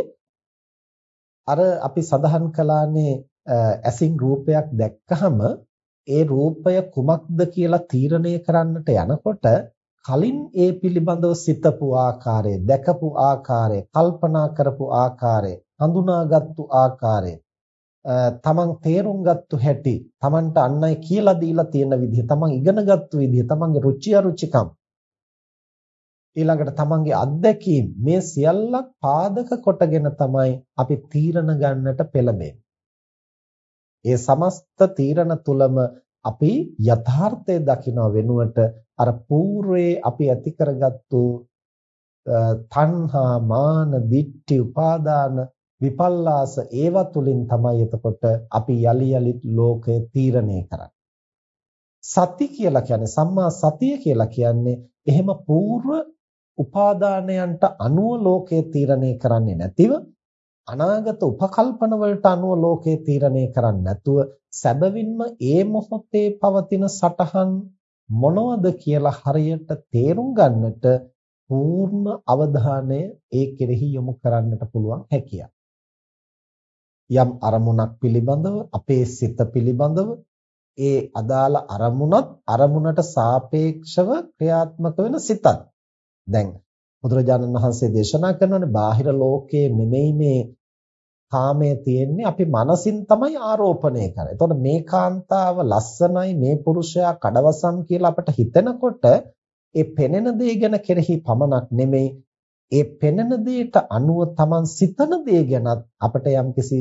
අර අපි සඳහන් කළානේ ඇසින් රූපයක් දැක්කහම ඒ රූපය කුමක්ද කියලා තීරණය කරන්නට යනකොට කලින් ඒ පිළිබඳව සිතපු ආකාරය දැකපු ආකාරය කල්පනා කරපු ආකාරය හඳුනාගත්තු ආකාරය තමන් තේරුම් ගත්තු හැටි, තමන්ට අන් අය කියලා දීලා තියෙන විදිහ, තමන් ඉගෙනගත්තු විදිහ, තමන්ගේ රුචි අරුචිකම් ඊළඟට තමන්ගේ අත්දැකීම් මේ සියල්ලක් පාදක කොටගෙන තමයි අපි තීරණ ගන්නට පෙළඹෙන්නේ. ඒ සමස්ත තීරණ තුලම අපි යථාර්ථය දකින වෙනුවට අර పూర్වේ අපි ඇති කරගත්තු තණ්හා මාන දිට්ඨි උපාදාන විපල්ලාස ඒවා තුලින් තමයි එතකොට අපි යලි යලිත් ලෝකය තීරණය කරන්නේ. සති කියලා කියන්නේ සම්මා සතිය කියලා කියන්නේ එහෙම పూర్ව උපාදානයන්ට අනුව ලෝකය තීරණය කරන්නේ නැතිව අනාගත උපකල්පන වලට අනුව ලෝකය තීරණය කරන්නේ නැතුව සැබවින්ම ඒ මොහොතේ පවතින සටහන් මොනවද කියලා හරියට තේරුම් ගන්නට පූර්ණ අවධානය ඒ කෙරෙහි යොමු කරන්නට පුළුවන් හැකියාව. යම් අරමුණක් පිළිබඳව අපේ සිත පිළිබඳව ඒ අදාළ අරමුණත් අරමුණට සාපේක්ෂව ක්‍රියාත්මක වෙන සිතත් දැන් බුදුරජාණන් වහන්සේ දේශනා කරනවානේ බාහිර ලෝකයේ නෙමෙයි මේ කාමයේ තියෙන්නේ අපි මනසින් තමයි ආරෝපණය කරන්නේ. එතකොට මේ කාන්තාව ලස්සනයි මේ පුරුෂයා කඩවසම් කියලා අපට හිතෙනකොට ඒ පෙනෙන දේ ගැන කෙරෙහි පමණක් නෙමෙයි ඒ පෙනෙන දෙයට අනුව Taman සිතන දේ ගැනත් අපිට යම්කිසි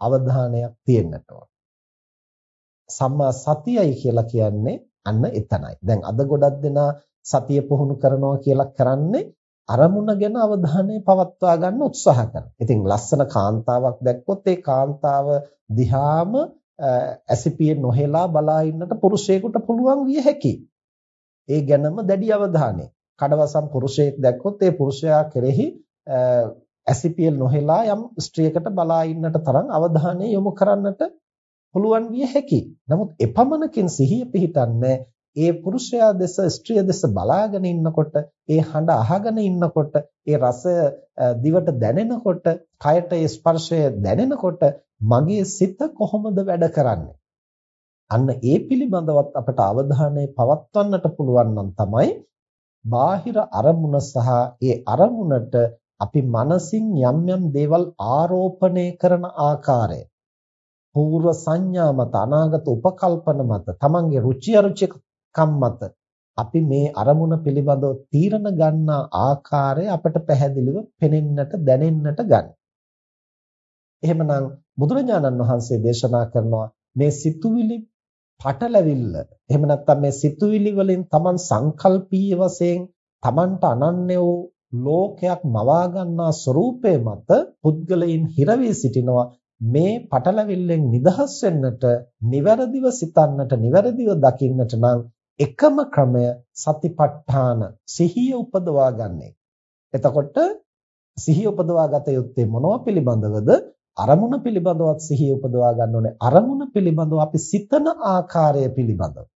අවධානයක් තියෙන්නට ඕන. සම්මා සතියයි කියලා කියන්නේ අන්න එතනයි. දැන් අද ගොඩක් දෙනා සතිය පුහුණු කරනවා කියලා කරන්නේ අරමුණ ගැන අවධානය පවත්වා ගන්න උත්සාහ කරනවා. ඉතින් ලස්සන කාන්තාවක් දැක්කොත් ඒ කාන්තාව දිහාම ඇසිපියේ නොහෙලා බලා ඉන්නට පුරුෂයෙකුට පුළුවන් විය හැකියි. ඒ ගැනම දැඩි අවධානය. කඩවසම් පුරුෂයෙක් දැක්කොත් ඒ පුරුෂයා කෙරෙහි ඇසිපියල් නොහෙලා යම් ස්ත්‍රියකට බලා ඉන්නට තරම් අවධානය යොමු කරන්නට පුළුවන් විය හැකියි. නමුත් එපමණකින් සිහිය පිහිටන්නේ ඒ පුරුෂයා දෙස ස්ත්‍රිය දෙස බලාගෙන ඉන්නකොට ඒ හඬ අහගෙන ඉන්නකොට ඒ රසය දිවට දැනෙනකොට කයට ඒ ස්පර්ශය දැනෙනකොට මගේ සිත කොහොමද වැඩ කරන්නේ? අන්න ඒ පිළිබඳවත් අපට අවධානය පවත්වන්නට පුළුවන් නම් තමයි බාහිර අරමුණ සහ ඒ අරමුණට අපි මනසින් යම් යම් දේවල් ආරෝපණය කරන ආකාරය. పూర్ව සංඥා මත අනාගත උපකල්පන මත තමන්ගේ රුචි අරුචිකම් මත අපි මේ අරමුණ පිළිබඳව තීරණ ගන්නා ආකාරය අපට පැහැදිලිව පෙනෙන්නට දැනෙන්නට ගන්න. එහෙමනම් බුදුරජාණන් වහන්සේ දේශනා කරනවා මේ සිතුවිලි පටලැවිල්ල එහෙම නැත්නම් මේ සිතුවිලි වලින් Taman සංකල්පීය වශයෙන් Tamanට අනන්‍ය වූ ලෝකයක් මවා ගන්නා ස්වરૂපය මත පුද්ගලයන් හිරවී සිටිනවා මේ පටලැවිල්ලෙන් නිදහස් වෙන්නට නිවැරදිව සිතන්නට නිවැරදිව දකින්නට නම් එකම ක්‍රමය සතිපට්ඨාන සිහිය උපදවා ගන්න. එතකොට සිහිය උපදවා ගත යුත්තේ මොනව පිළිබඳවද? අරමුණ පිළිබඳවත් සිහිය උපදවා ගන්න ඕනේ. අරමුණ පිළිබඳව අපි සිතන ආකාරය පිළිබඳව.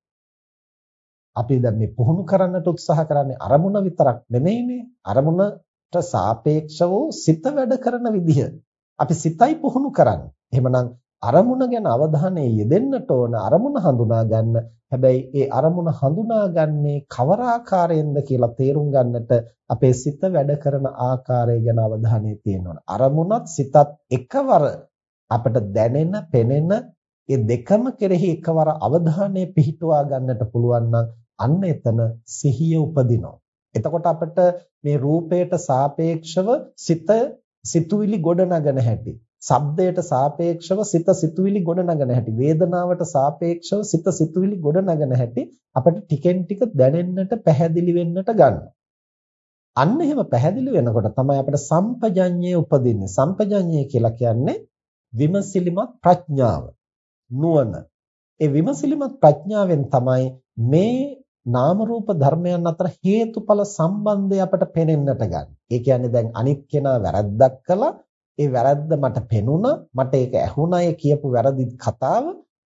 අපි දැන් මේ පුහුණු කරන්නට උත්සාහ කරන්නේ අරමුණ විතරක් නෙමෙයිනේ අරමුණට සාපේක්ෂ වූ සිත වැඩ කරන විදිහ. අපි සිතයි පුහුණු කරන්නේ. එහෙමනම් අරමුණ ගැන අවධානය යෙදෙන්නට ඕන අරමුණ හඳුනා ගන්න. හැබැයි ඒ අරමුණ හඳුනාගන්නේ කවර ආකාරයෙන්ද කියලා තේරුම් ගන්නට අපේ සිත වැඩ කරන ආකාරය ගැන අවධානය තියෙන්න ඕන. අරමුණත් සිතත් එකවර අපට දැනෙන, පෙනෙන ඒ දෙකම කෙරෙහි එකවර අවධානය පිහිටුවා ගන්නට පුළුවන් නම් අන්න එතන සිහිය උපදිනවා. එතකොට අපිට මේ රූපයට සාපේක්ෂව සිත සිතුවිලි ගොඩනගන හැටි ශබ්දයට සාපේක්ෂව සිත සිතුවිලි ගොඩනගන හැටි වේදනාවට සාපේක්ෂව සිත සිතුවිලි ගොඩනගන හැටි අපිට ටිකෙන් ටික දැනෙන්නට පැහැදිලි වෙන්නට ගන්නවා. අන්න එහෙම පැහැදිලි වෙනකොට තමයි අපිට සම්පජඤ්ඤය උපදින්නේ. සම්පජඤ්ඤය කියලා කියන්නේ විමසිලිමත් ප්‍රඥාව. නුවණ. ඒ විමසිලිමත් ප්‍රඥාවෙන් තමයි මේ නාම රූප ධර්මයන් අතර හේතුඵල සම්බන්ධය අපට පේනෙන්නට ගන්න. ඒ කියන්නේ දැන් අනිත් කෙනා වැරද්දක් කළා ඒ වැරද්ද මට පෙනුණා මට ඒක ඇහුණා කියපු වැරදි කතාව.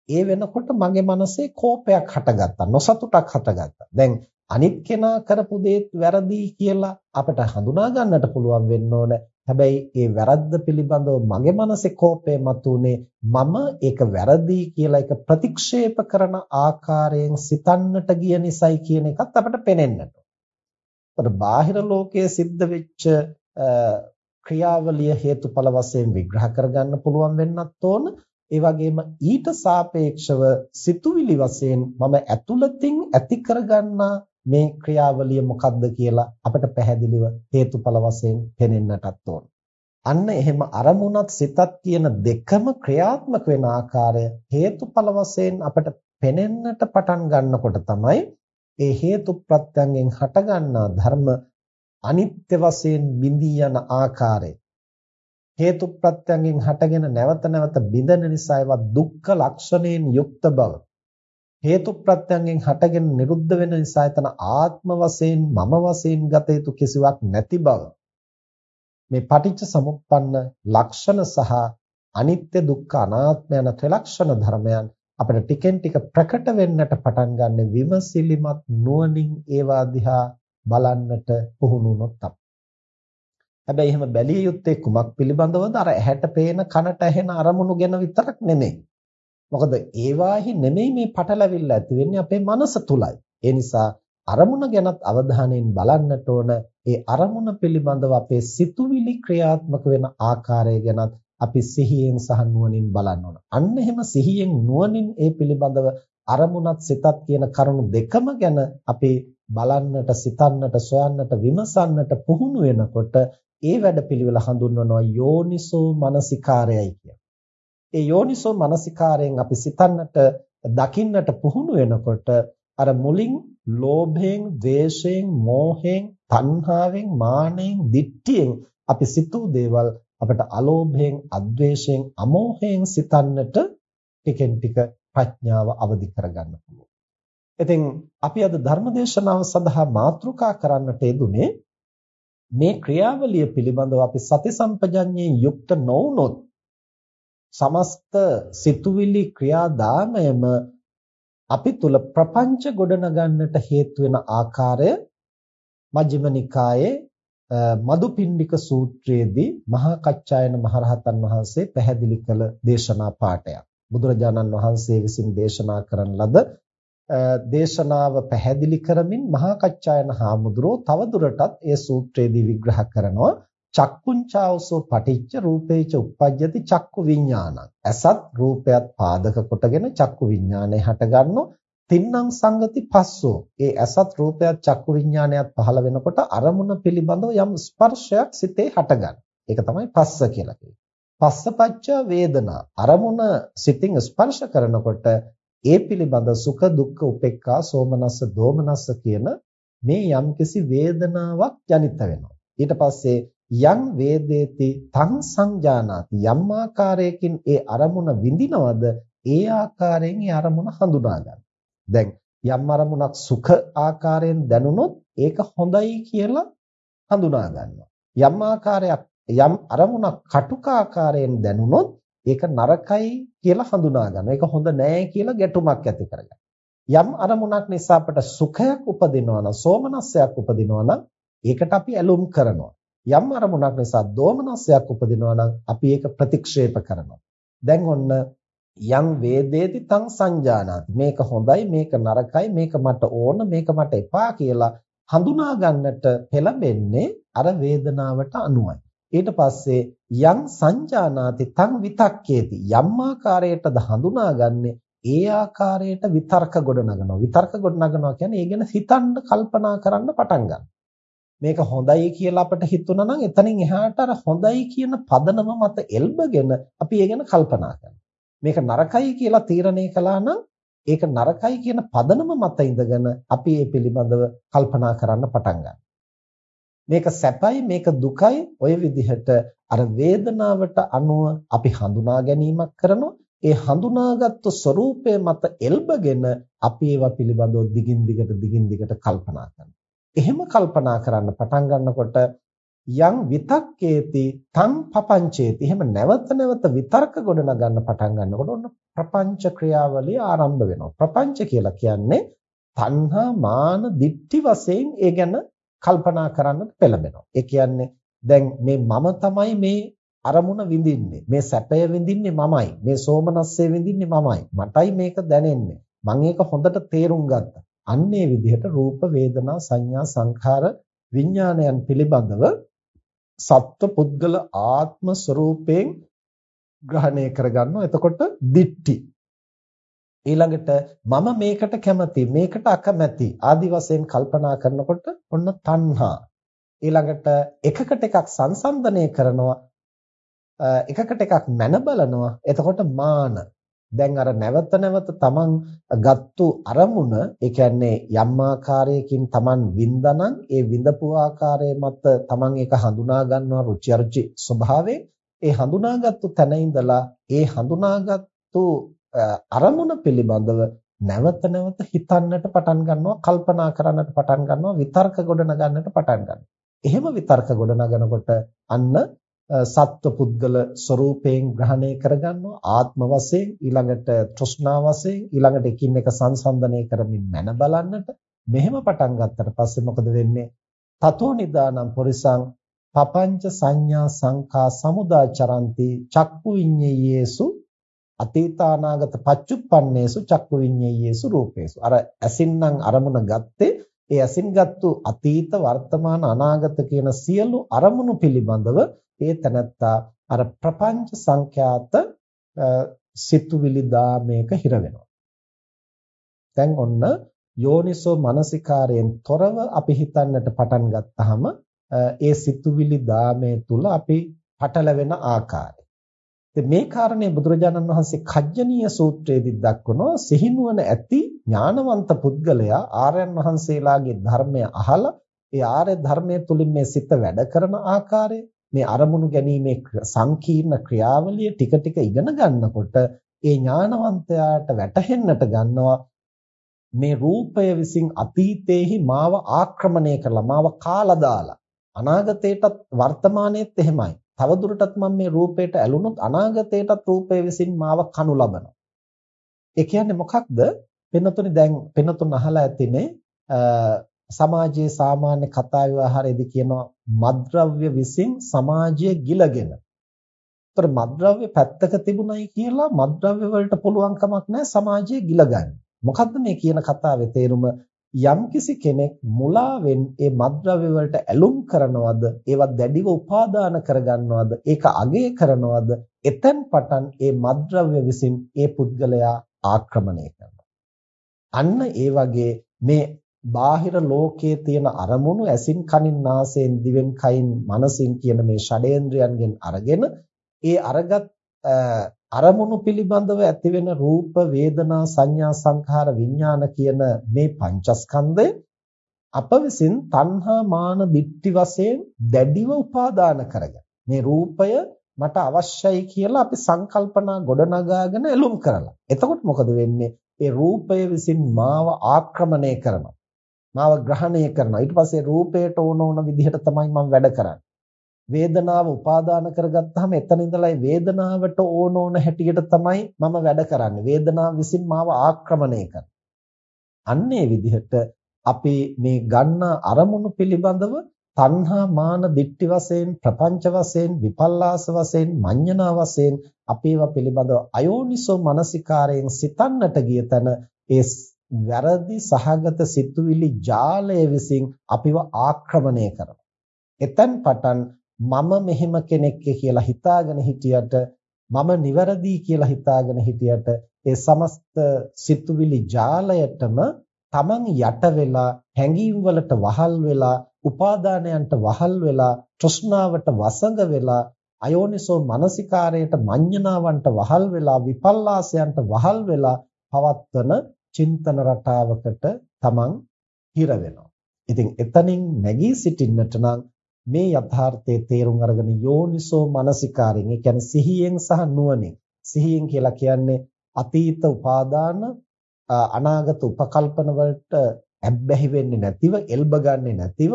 ඒ වෙනකොට මගේ මනසේ කෝපයක් හටගත්තා නොසතුටක් හටගත්තා. දැන් අනිත් කෙනා කරපු දේත් වැරදි කියලා අපිට හඳුනා ගන්නට පුළුවන් වෙන්න ඕන. හැබැයි ඒ වැරද්ද පිළිබඳව මගේ මනසේ කෝපය මතුනේ මම ඒක වැරදි කියලා ඒක ප්‍රතික්ෂේප කරන ආකාරයෙන් සිතන්නට ගිය නිසයි කියන එකත් අපිට පේනෙන්නට. ඒතර බාහිර ලෝකයේ සිද්ධ වෙච්ච ක්‍රියාවලිය හේතුඵල වශයෙන් විග්‍රහ කරගන්න පුළුවන් වෙන්නත් ඕන. ඒ වගේම ඊට සාපේක්ෂව සිතුවිලි වශයෙන් මම ඇතුළතින් ඇති කරගන්නා මේ ක්‍රියාවලිය මොකක්ද කියලා අපිට පැහැදිලිව හේතුඵල වශයෙන් පෙනෙන්නටත් ඕන. අන්න එහෙම අරමුණත් සිතත් කියන දෙකම ක්‍රියාත්මක වෙන ආකාරය හේතුඵල වශයෙන් අපිට පෙනෙන්නට පටන් ගන්නකොට තමයි ඒ හේතු ප්‍රත්‍යයෙන් හටගන්නා ධර්ම අනිත්‍ය වශයෙන් බිඳී යන ආකාරය. හේතු ප්‍රත්‍යයෙන් හටගෙන නැවත නැවත බිඳෙන නිසා ඒවා දුක්ඛ ලක්ෂණයෙන් යුක්ත බව. හේතු ප්‍රත්‍යයෙන් හටගෙන නිරුද්ධ වෙන නිසා එතන ආත්ම වශයෙන් මම වශයෙන් ගත යුතු කිසිවක් නැති බව. මේ පටිච්ච සමුප්පන්න ලක්ෂණ සහ අනිත්‍ය දුක්ඛ අනාත්ම යන ත්‍රිලක්ෂණ ධර්මයන් අපිට ටිකෙන් ටික ප්‍රකට වෙන්නට පටන් ගන්න විමසිලිමත් නුවණින් ඒවා දිහා බලන්නට පුහුණු වුණොත් තමයි. හැබැයි එහෙම බැලිය යුත්තේ කුමක් පිළිබඳවද? අර ඇහැට පේන කනට ඇහෙන අරමුණු ගැන විතරක් නෙමෙයි. මොකද ඒවාහි නෙමෙයි මේ පටලැවිල්ල ඇති වෙන්නේ අපේ මනස තුලයි. ඒ නිසා අරමුණ ගැනත් අවධානයෙන් බලන්නට ඕන. ඒ අරමුණ පිළිබඳව අපේ සිතුවිලි ක්‍රියාත්මක වෙන ආකාරය ගැනත් අපි සිහියෙන් සහ නුවණින් බලන්න ඕන. අන්න එහෙම සිහියෙන් නුවණින් ඒ පිළිබඳව අරමුණත් සිතත් කියන කරුණු දෙකම ගැන අපි බලන්නට, සිතන්නට, සොයන්නට, විමසන්නට පුහුණු වෙනකොට ඒ වැඩපිළිවෙල හඳුන්වනවා යෝනිසෝ මනසිකාරයයි කියන. ඒ යෝනිසෝ මනසිකාරයෙන් අපි සිතන්නට, දකින්නට පුහුණු වෙනකොට අර මුලින් ලෝභයෙන්, ද්වේෂයෙන්, මෝහයෙන්, තණ්හාවෙන්, මානෙන්, දිට්ඨියෙන් අපි සිතූ දේවල් අපට අලෝභයෙන්, අද්වේෂයෙන්, අමෝහයෙන් සිතන්නට ටිකෙන් ටික ප්‍රඥාව අවදි කරගන්න පුළුවන්. ඉතින් අපි අද ධර්මදේශනාව සඳහා මාතෘකා කරන්නට යෙදුනේ මේ ක්‍රියාවලිය පිළිබඳව අපි සති සම්පජඤ්ඤයෙන් යුක්ත නොවුනොත් සමස්ත සිතුවිලි ක්‍රියාදාමයම අපි තුල ප්‍රපංච ගොඩනගන්නට හේතු වෙන ආකාරය මජ්ක්‍ධිම නිකායේ මදුපිණ්ඩික සූත්‍රයේදී මහා කච්චායන මහරහතන් වහන්සේ පැහැදිලි කළ දේශනා පාඩයක්. බුදුරජාණන් වහන්සේ විසින් දේශනා කරන ලද දේශනාව පැහැදිලි කරමින් මහා කච්චායන හාමුදුරුවෝ තවදුරටත් ඒ සූත්‍රයේදී විග්‍රහ කරනවා චක්කුංචාවසෝ පටිච්ච රූපේච උප්පජ්ජති චක්කු විඥානං. අසත් රූපයත් පාදක කොටගෙන චක්කු විඥානය හටගන්නෝ තින්නම් සංගති පස්සෝ ඒ අසත් රූපයක් චක්කු විඥානයක් පහළ වෙනකොට අරමුණ පිළිබඳව යම් ස්පර්ශයක් සිතේ හටගන්න. ඒක තමයි පස්ස කියලා කියන්නේ. පස්සපච්ච වේදනා අරමුණ සිතින් ස්පර්ශ කරනකොට ඒ පිළිබඳ සුඛ දුක්ඛ උපේක්ඛා සෝමනස්ස දෝමනස්ස කියන මේ යම්කිසි වේදනාවක් ජනිත වෙනවා. ඊට පස්සේ යම් වේදේති තං සංජානාති යම් ආකාරයකින් ඒ අරමුණ විඳිනවද ඒ ආකාරයෙන් ඒ අරමුණ හඳුනා ගන්න. දැන් යම් අරමුණක් සුඛ ආකාරයෙන් දැනුනොත් ඒක හොඳයි කියලා හඳුනා ගන්නවා. යම් ආකාරයක් යම් අරමුණක් කටුක ආකාරයෙන් දැනුනොත් ඒක නරකයි කියලා හඳුනා ගන්නවා. ඒක හොඳ නෑ කියලා ගැටුමක් ඇති කරගන්නවා. යම් අරමුණක් නිසා අපට සුඛයක් උපදිනවා නම් සෝමනස්සයක් උපදිනවා නම් ඒකට අපි ඇලුම් කරනවා. යම් අරමුණක් නිසා දෝමනස්සයක් උපදිනවා නම් අපි ඒක ප්‍රතික්ෂේප කරනවා. දැන් ඔන්න යම් වේදේති තං සංජානාති මේක හොඳයි මේක නරකයි මේක මට ඕන මේක මට එපා කියලා හඳුනා ගන්නට පෙළඹෙන්නේ අර වේදනාවට අනුවයි ඊට පස්සේ යම් සංජානාති තං විතක්කේති. යම් ආකාරයකටද හඳුනාගන්නේ ඒ ආකාරයට විතර්ක ගොඩනගනවා. විතර්ක ගොඩනගනවා කියන්නේ ඒ ගැන හිතන්න කල්පනා කරන්න පටන් ගන්නවා මේක හොඳයි කියලා අපිට හිතුණා නම් එතනින් එහාට අර හොඳයි කියන පදනම මත එල්බගෙන අපි ඒ ගැන කල්පනා කරනවා. මේක නරකයි කියලා තීරණය කළා නම් ඒක නරකයි කියන පදනම මත ඉඳගෙන අපි ඒ පිළිබඳව කල්පනා කරන්න පටන් මේක සැපයි මේක දුකයි ඔය විදිහට අර වේදනාවට අනුව අපි හඳුනා ගැනීමක් කරනවා. ඒ හඳුනාගත්තු ස්වરૂපය මත එල්බගෙන අපි ඒවා පිළිබඳව දිගින් දිගට දිගින් දිගට කල්පනා කරනවා. එහෙම කල්පනා කරන්න පටන් ගන්නකොට යම් විතක්කේති තං පපංචේති. එහෙම නැවත නැවත විතර්ක ගොඩ නගන්න පටන් ගන්නකොට ඔන්න ප්‍රපංච ක්‍රියාවලිය ආරම්භ වෙනවා. ප්‍රපංච කියලා කියන්නේ තණ්හා මාන දිට්ඨි වශයෙන් ඒ ගැන කල්පනා කරන්නට පෙළඹෙනවා. ඒ කියන්නේ දැන් මේ මම තමයි මේ අරමුණ විඳින්නේ. මේ සැපය විඳින්නේ මමයි. මේ සෝමනස්සය විඳින්නේ මමයි. මටයි මේක දැනෙන්නේ. මම ඒක හොඳට තේරුම් ගත්තා. අන්නේ විදිහට රූප වේදනා සංඥා සංඛාර විඥානයන් පිළිබඳව සත්ව පුද්ගල ආත්ම ස්වરૂපයෙන් ග්‍රහණය කරගන්නවා. එතකොට දිට්ටි. ඊළඟට මම මේකට කැමති, මේකට අකමැති ආදි වශයෙන් කල්පනා කරනකොට ඔන්න තණ්හා. ඊළඟට එකකට එකක් සංසන්දනය කරනවා. එකකට එකක් මැන බලනවා. එතකොට මාන. දැන් අර නැවත නැවත තමන් ගත්තු අරමුණ ඒ කියන්නේ යම් ආකාරයකින් තමන් වින්දනන් ඒ විඳපු ආකාරය මත තමන් ඒක හඳුනා ගන්නවා රුචි අරුචි ස්වභාවයෙන් ඒ හඳුනාගත්තු තැන ඉඳලා ඒ හඳුනාගත්තු අරමුණ පිළිබඳව නැවත නැවත හිතන්නට පටන් ගන්නවා කල්පනා කරන්නට පටන් ගන්නවා විතර්ක ගොඩනගන්නට පටන් ගන්නවා. එහෙම විතර්ක ගොඩනගනකොට අන්න සත්ව පුද්ගල ස්වરૂපයෙන් ග්‍රහණය කරගන්නවා ආත්ම වශයෙන් ඊළඟට තෘෂ්ණා වශයෙන් ඊළඟට එකින් එක සංසන්දනය කරමින් මැන බලන්නට. මෙහෙම පටන් ගත්තට පස්සේ මොකද වෙන්නේ? තතෝ නිදානම් පොරිසං පපංච සංඥා සංඛා සමුදාචරಂತಿ චක්කු විඤ්ඤේයේසු අතීතානාගත පච්චුප්පන්නේසු චක්කු විඤ්ඤයේසු රූපේසු අර ඇසින්නම් අරමුණ ගත්තේ ඒ ඇසින්ගත්තු අතීත වර්තමාන අනාගත කියන සියලු අරමුණු පිළිබඳව ඒ තනත්තා අර ප්‍රපංච සංඛ්‍යාත සිතුවිලි දාමයක හිර වෙනවා. දැන් ඔන්න යෝනිසෝ මනසිකාරයෙන් තොරව අපි හිතන්නට පටන් ගත්තාම ඒ සිතුවිලි දාමය තුල අපි පටලවෙන ආකාරය. ඉතින් මේ කාරණේ බුදුරජාණන් වහන්සේ කජ්ජනීය සූත්‍රයේදී දක්වනවා සිහිනුවන ඇති ඥානවන්ත පුද්ගලයා ආර්යයන් වහන්සේලාගේ ධර්මය අහලා ඒ ආර්ය ධර්මයේ තුලින් මේ සිත වැඩ කරන ආකාරය මේ අරමුණු ගැනීමේ සංකීර්ණ ක්‍රියාවලිය ටික ටික ඉගෙන ගන්නකොට ඒ ඥානවන්තයාට වැටහෙන්නට ගන්නවා මේ රූපය විසින් අතීතයේහි මාව ආක්‍රමණය කරලා මාව කාලා දාලා අනාගතේටත් වර්තමානයේත් එහෙමයි. තවදුරටත් මම මේ රූපයට ඇලුනොත් අනාගතේටත් රූපය විසින් මාව කනු ලබනවා. ඒ කියන්නේ මොකක්ද? පෙන්නතුනේ දැන් පෙන්නතුන් අහලා ඇතිනේ සමාජයේ සාමාන්‍ය කතා විවාහයේදී කියනවා මද්ද්‍රව්‍ය විසින් සමාජය ගිලගෙන. ඒතර මද්ද්‍රව්‍ය පැත්තක තිබුණයි කියලා මද්ද්‍රව්‍ය වලට පුළුවන් කමක් නැහැ සමාජය ගිලගන්න. මොකද්ද මේ කියන කතාවේ තේරුම? යම්කිසි කෙනෙක් මුලාවෙන් ඒ මද්ද්‍රව්‍ය වලට ඇලුම් කරනවද ඒවා දැඩිව උපාදාන කරගන්නවද ඒක අගය කරනවද එතෙන් පටන් ඒ මද්ද්‍රව්‍ය විසින් ඒ පුද්ගලයා ආක්‍රමණය කරනවා. අන්න ඒ වගේ මේ බාහිර ලෝකයේ තියෙන අරමුණු ඇසින් කනින් නාසයෙන් දිවෙන් කයින් මනසින් කියන මේ ෂඩේන්ද්‍රයන්ගෙන් අරගෙන ඒ අරගත් අරමුණු පිළිබඳව ඇතිවෙන රූප වේදනා සංඥා සංඛාර විඥාන කියන මේ පංචස්කන්ධය අප විසින් තණ්හා මාන දිට්ටි වශයෙන් දැඩිව උපාදාන කරගෙන මේ රූපය මට අවශ්‍යයි කියලා අපි සංකල්පනා ගොඩනගාගෙන එළුම් කරලා. එතකොට මොකද වෙන්නේ? ඒ රූපය විසින් මාව ආක්‍රමණය කරනවා. මාව ග්‍රහණය කරනවා. ඊට පස්සේ රූපයට ඕන ඕන විදිහට තමයි මම වැඩ කරන්නේ. වේදනාව උපාදාන කරගත්තාම එතන ඉඳලා වේදනාවට ඕන ඕන හැටියට තමයි මම වැඩ කරන්නේ. වේදනාව විසින් මාව ආක්‍රමණය කරනවා. අන්නේ විදිහට අපි මේ ගන්න අරමුණු පිළිබඳව තණ්හා මාන දිට්ටි වශයෙන් ප්‍රපංච වශයෙන් විපල්ලාස වශයෙන් මඤ්ඤණා වශයෙන් අපේව පිළිබඳව අයෝනිසෝ මනසිකාරයෙන් සිතන්නට ගිය තැන ඒ වැරදි සහගත සිතුවිලි ජාලය විසින් අපිව ආක්‍රමණය කරනවා. එතෙන් පටන් මම මෙහෙම කෙනෙක් කියලා හිතාගෙන හිටියට මම නිවැරදි කියලා හිතාගෙන හිටියට ඒ සමස්ත සිතුවිලි ජාලයටම Taman යට වෙලා හැඟීම් වලට වහල් වෙලා උපාදානයන්ට වහල් වෙලා තෘෂ්ණාවට වසඟ වෙලා අයෝනිසෝ මනසිකාරයට මඤ්ඤණාවන්ට වහල් වෙලා විපල්ලාසයන්ට වහල් වෙලා පවත්වන චින්තන රටාවකට Taman හිර වෙනවා. ඉතින් එතනින් නැගී සිටින්නට නම් මේ යථාර්ථයේ තේරුම් අරගෙන යෝනිසෝ මනසිකාරයෙන් ඒ කියන්නේ සිහියෙන් සහ නුවණින්. සිහියෙන් කියලා කියන්නේ අතීත උපාදාන අනාගත උපකල්පන වලට ඇබ්බැහි වෙන්නේ නැතිව එල්බ ගන්නෙ නැතිව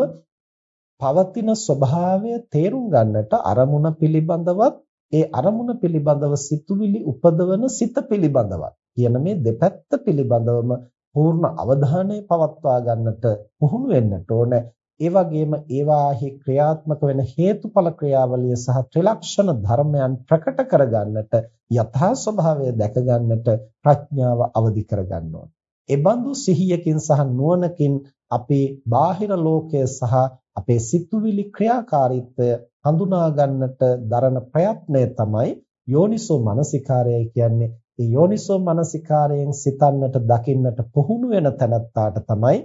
පවතින ස්වභාවය තේරුම් ගන්නට අරමුණ පිළිබඳවත් ඒ අරමුණ පිළිබඳව සිතුවිලි උපදවන සිත පිළිබඳවත් කියන මේ දෙපැත්ත පිළිබඳවම පූර්ණ අවධානය පවත්වා ගන්නට පුහුණු වෙන්නට ඕනේ. ඒ වගේම ඒවාහි ක්‍රියාත්මක වෙන හේතුඵල ක්‍රියාවලිය සහ ත්‍රිලක්ෂණ ධර්මයන් ප්‍රකට කරගන්නට යථා ස්වභාවය දැක ගන්නට ප්‍රඥාව අවදි කරගන්න ඕන. ඒ බඳු සිහියකින් සහ නුවණකින් අපේ බාහිර ලෝකය සහ අපේ සිතුවිලි ක්‍රියාකාරීත්වය හඳුනා ගන්නට දරන ප්‍රයත්නය තමයි යෝනිසෝ මනසිකාරයයි කියන්නේ. ඒ යෝනිසෝ මනසිකාරයෙන් සිතන්නට දකින්නට පුහුණු වෙන තැනත්තාට තමයි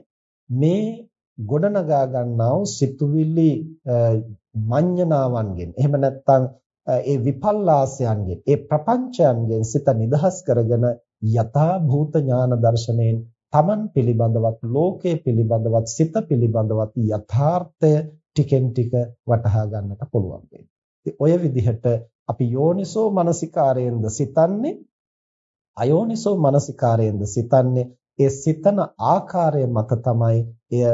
මේ ගොඩනගා ගන්නා වූ සිතුවිලි මඤ්ඤණාවන්ගෙන්. එහෙම නැත්නම් ඒ විපල්ලාසයන්ගෙන් ඒ ප්‍රපංචයන්ගෙන් සිත නිදහස් කරගෙන යථා භූත ඥාන දර්ශනයෙන් තමන් පිළිබඳවත් ලෝකයේ පිළිබඳවත් සිත පිළිබඳවත් යථාර්ථය ටිකෙන් ටික වටහා ගන්නට පුළුවන් වෙන්නේ. ඔය විදිහට අපි යෝනිසෝ මනසිකාරයෙන්ද සිතන්නේ? අයෝනිසෝ මනසිකාරයෙන්ද සිතන්නේ? ඒ සිතන ආකාරය මත තමයි එය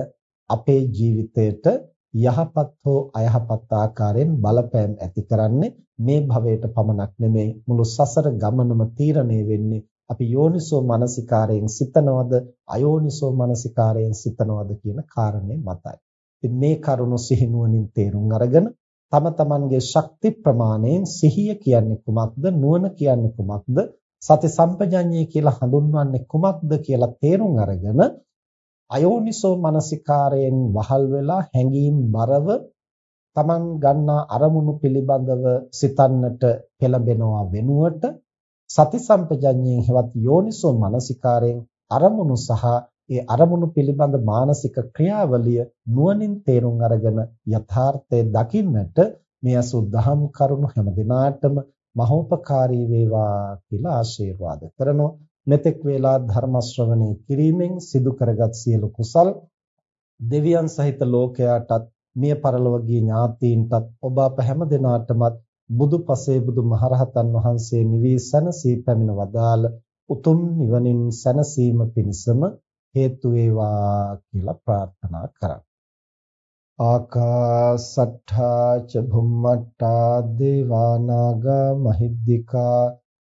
අපේ ජීවිතයට යහපත් හෝ අයහපත් ආකාරයෙන් බලපෑම් ඇති කරන්නේ මේ භවයට පමණක් නෙමෙයි මුළු සසර ගමනම තීරණය වෙන්නේ අපි යෝනිසෝ මනසිකාරයෙන් සිතනවද අයෝනිසෝ මනසිකාරයෙන් සිතනවද කියන කාරණේ මතයි. ඉතින් මේ කරුණු සිහිනුවණින් තේරුම් අරගෙන තම තමන්ගේ ශක්ති ප්‍රමාණයෙන් සිහිය කියන්නේ කුමක්ද නුවණ කියන්නේ කුමක්ද සති සම්පජඤ්ඤය කියලා හඳුන්වන්නේ කුමක්ද කියලා තේරුම් අරගෙන අයෝනිසෝ මනසිකාරයෙන් වහල් වෙලා හැඟීම් බරව Taman ගන්නා අරමුණු පිළිබඳව සිතන්නට පෙළඹෙනවා වෙනුවට සති සම්පජඤ්ඤයෙන් හෙවත් යෝනිසෝ මනසිකාරයෙන් අරමුණු සහ ඒ අරමුණු පිළිබඳ මානසික ක්‍රියාවලිය නුවණින් තේරුම් අරගෙන යථාර්ථය දකින්නට මේ අසුද්ධහම් කරුණු හැම දිනාටම මහෝපකාරී වේවා කියලා ආශිර්වාද කරනවා. මෙතෙක් වේලා ධර්ම ශ්‍රවණය කිරීමෙන් සිදු කරගත් සියලු කුසල් දෙවියන් සහිත ලෝකයාටත් මිය පරලොවගිය ඥාතීන්ටත් ඔබ අප හැම දිනාටමත් බුදුපසේ බුදුමහරහතන් වහන්සේ නිවී සැනසී පැමිණ වදාළ උතුම් නිවනින් සැනසීම පිණිසම හේතු වේවා කියලා ප්‍රාර්ථනා කරා. ආකාසට්ඨා ච භුම්මට්ඨා දේවා නාග මහිද්దికා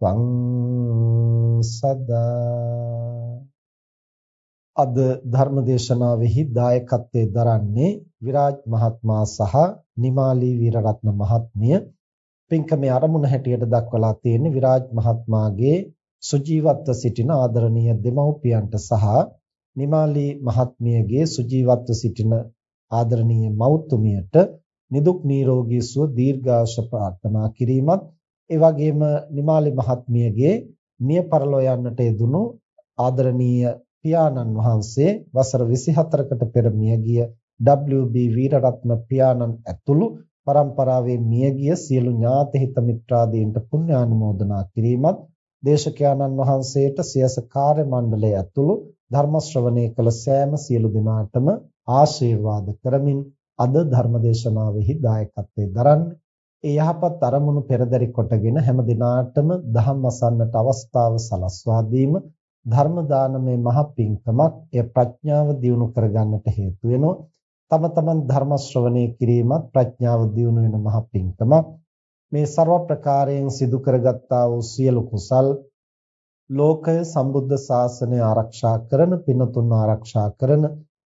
ත්වං සදා අද ධර්මදේශනාවෙහි දායකත්වයෙන් දරන්නේ විරාජ් මහත්මයා සහ නිමාලි වීරරත්න මහත්මිය. පින්කමේ ආරමුණ හැටියට දක්වලා තියෙන්නේ විරාජ් මහත්මයාගේ සුජීවත්ව සිටින ආදරණීය දෙමව්පියන්ට සහ නිමාලි මහත්මියගේ සුජීවත්ව සිටින ආදරණීය මෞතුමියට නිදුක් නිරෝගී සුව දීර්ඝාෂ ප්‍රාර්ථනා කිරීමත් ඒ වගේම නිමාලි මහත්මියගේ මිය පරලෝ යන්නට යෙදුණු ආදරණීය පියාණන් වහන්සේ වසර 24කට පෙර මියගිය WB වීරරත්න පියාණන් ඇතුළු පරම්පරාවේ මියගිය සියලු ඥාති හිත මිත්‍රාදීන්ට පුණ්‍යානුමෝදනා කිරීමත් දේශකයාණන් වහන්සේට සියස කාර්ය මණ්ඩලය ඇතුළු ධර්ම ශ්‍රවණය කළ සෑම සියලු දෙනාටම ආශිර්වාද කරමින් අද ධර්මදේශනාවෙහි දායකත්වයෙන් දරන්නේ ඒ යහපත් අරමුණු පෙරදරි කොටගෙන හැම දිනාටම ධම්ම අසන්නට අවස්ථාව සලස්වා දීම ධර්ම දානමේ මහ පිංකමක් එය ප්‍රඥාව දියුණු කරගන්නට හේතු වෙනවා. තම තමන් ධර්ම ශ්‍රවණය කිරීමත් ප්‍රඥාව දියුණු වෙන මහ පිංකමක්. මේ ਸਰව ප්‍රකාරයෙන් සිදු කරගත්තා වූ සියලු කුසල් ලෝකය සම්බුද්ධ ශාසනය ආරක්ෂා කරන පිනතුන් ආරක්ෂා කරන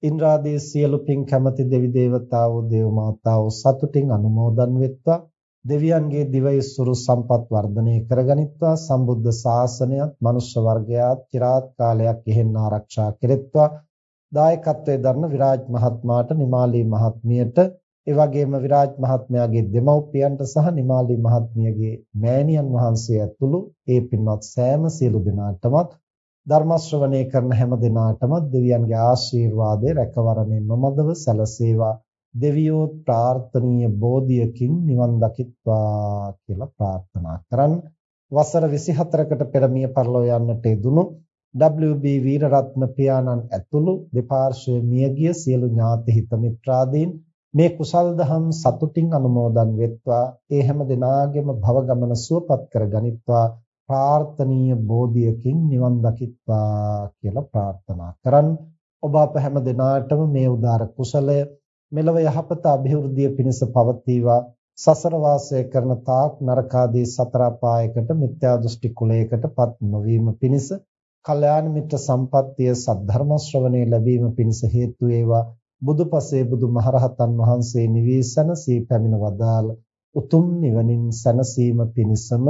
ඉන්ද්‍රාදී සියලු පින් කැමති දෙවි දේවතාවෝ දේව මාතාවෝ සතුටින් අනුමෝදන් වෙත්වා. දෙවියන්ගේ දිවයිසුරු සම්පත් වර්ධනය කරගනිත්වා සම්බුද්ධ ශාසනයත් මනුෂ්‍ය වර්ගයාත් চিරාත් කාලයක් ඉහෙන් ආරක්ෂා කෙරෙත්වා. දායකත්වයේ දරන විරාජ් මහත්මයාට නිමාලී මහත්මියට ඒ වගේම විරාජ් මහත්මයාගේ දෙමව්පියන්ට සහ නිමාලී මහත්මියගේ මෑණියන් වහන්සේ ඇතුළු ඒ පින්වත් සෑම සියලු දෙනාටමත් ධර්ම ශ්‍රවණය කරන හැම දිනාටම දෙවියන්ගේ ආශිර්වාදය රැකවරණය නොමදව සැලසේවා. දෙවියෝ ප්‍රාර්ථනීය බෝධියකින් නිවන් දකිත්වා කියලා ප්‍රාර්ථනා කරන් වසර 24කට පෙර මිය පරලෝ යන්නට යෙදුණු WB වීරරත්න පියාණන් ඇතුළු දෙපාර්ශ්වයේ මියගිය සියලු ඥාති හිත මිත්‍රාදීන් මේ කුසල් දහම් සතුටින් අනුමෝදන් වෙත්වා. ඒ හැම දිනාගෙම භව ගමන සුවපත් කර ගනිත්වා. ප්‍රාර්ථනීය බෝධියකින් නිවන් දකිත්වා කියලා ප්‍රාර්ථනා කරන් ඔබ අප හැම දිනාටම මේ උදාර කුසලය මෙලව යහපත અભිවෘද්ධිය පිණිස පවතිවා සසර වාසය කරන තාක් නරකාදී සතර අපායකට මිත්‍යා දෘෂ්ටි කුලයකටපත් නොවීම පිණිස කල්යාණ මිත්‍ර සම්පත්තිය සද්ධර්ම ශ්‍රවණේ ලැබීම පිණිස හේතු වේවා බුදුපසේ බුදුමහරහතන් වහන්සේ නිවේසන සී පැමිණ වදාළ උතුම් නිවනින් සැනසීම පිණිසම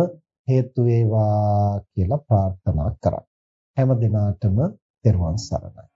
හේතු වේවා කියලා ප්‍රාර්ථනා කරා. හැම දිනාටම තෙරුවන් සරණයි.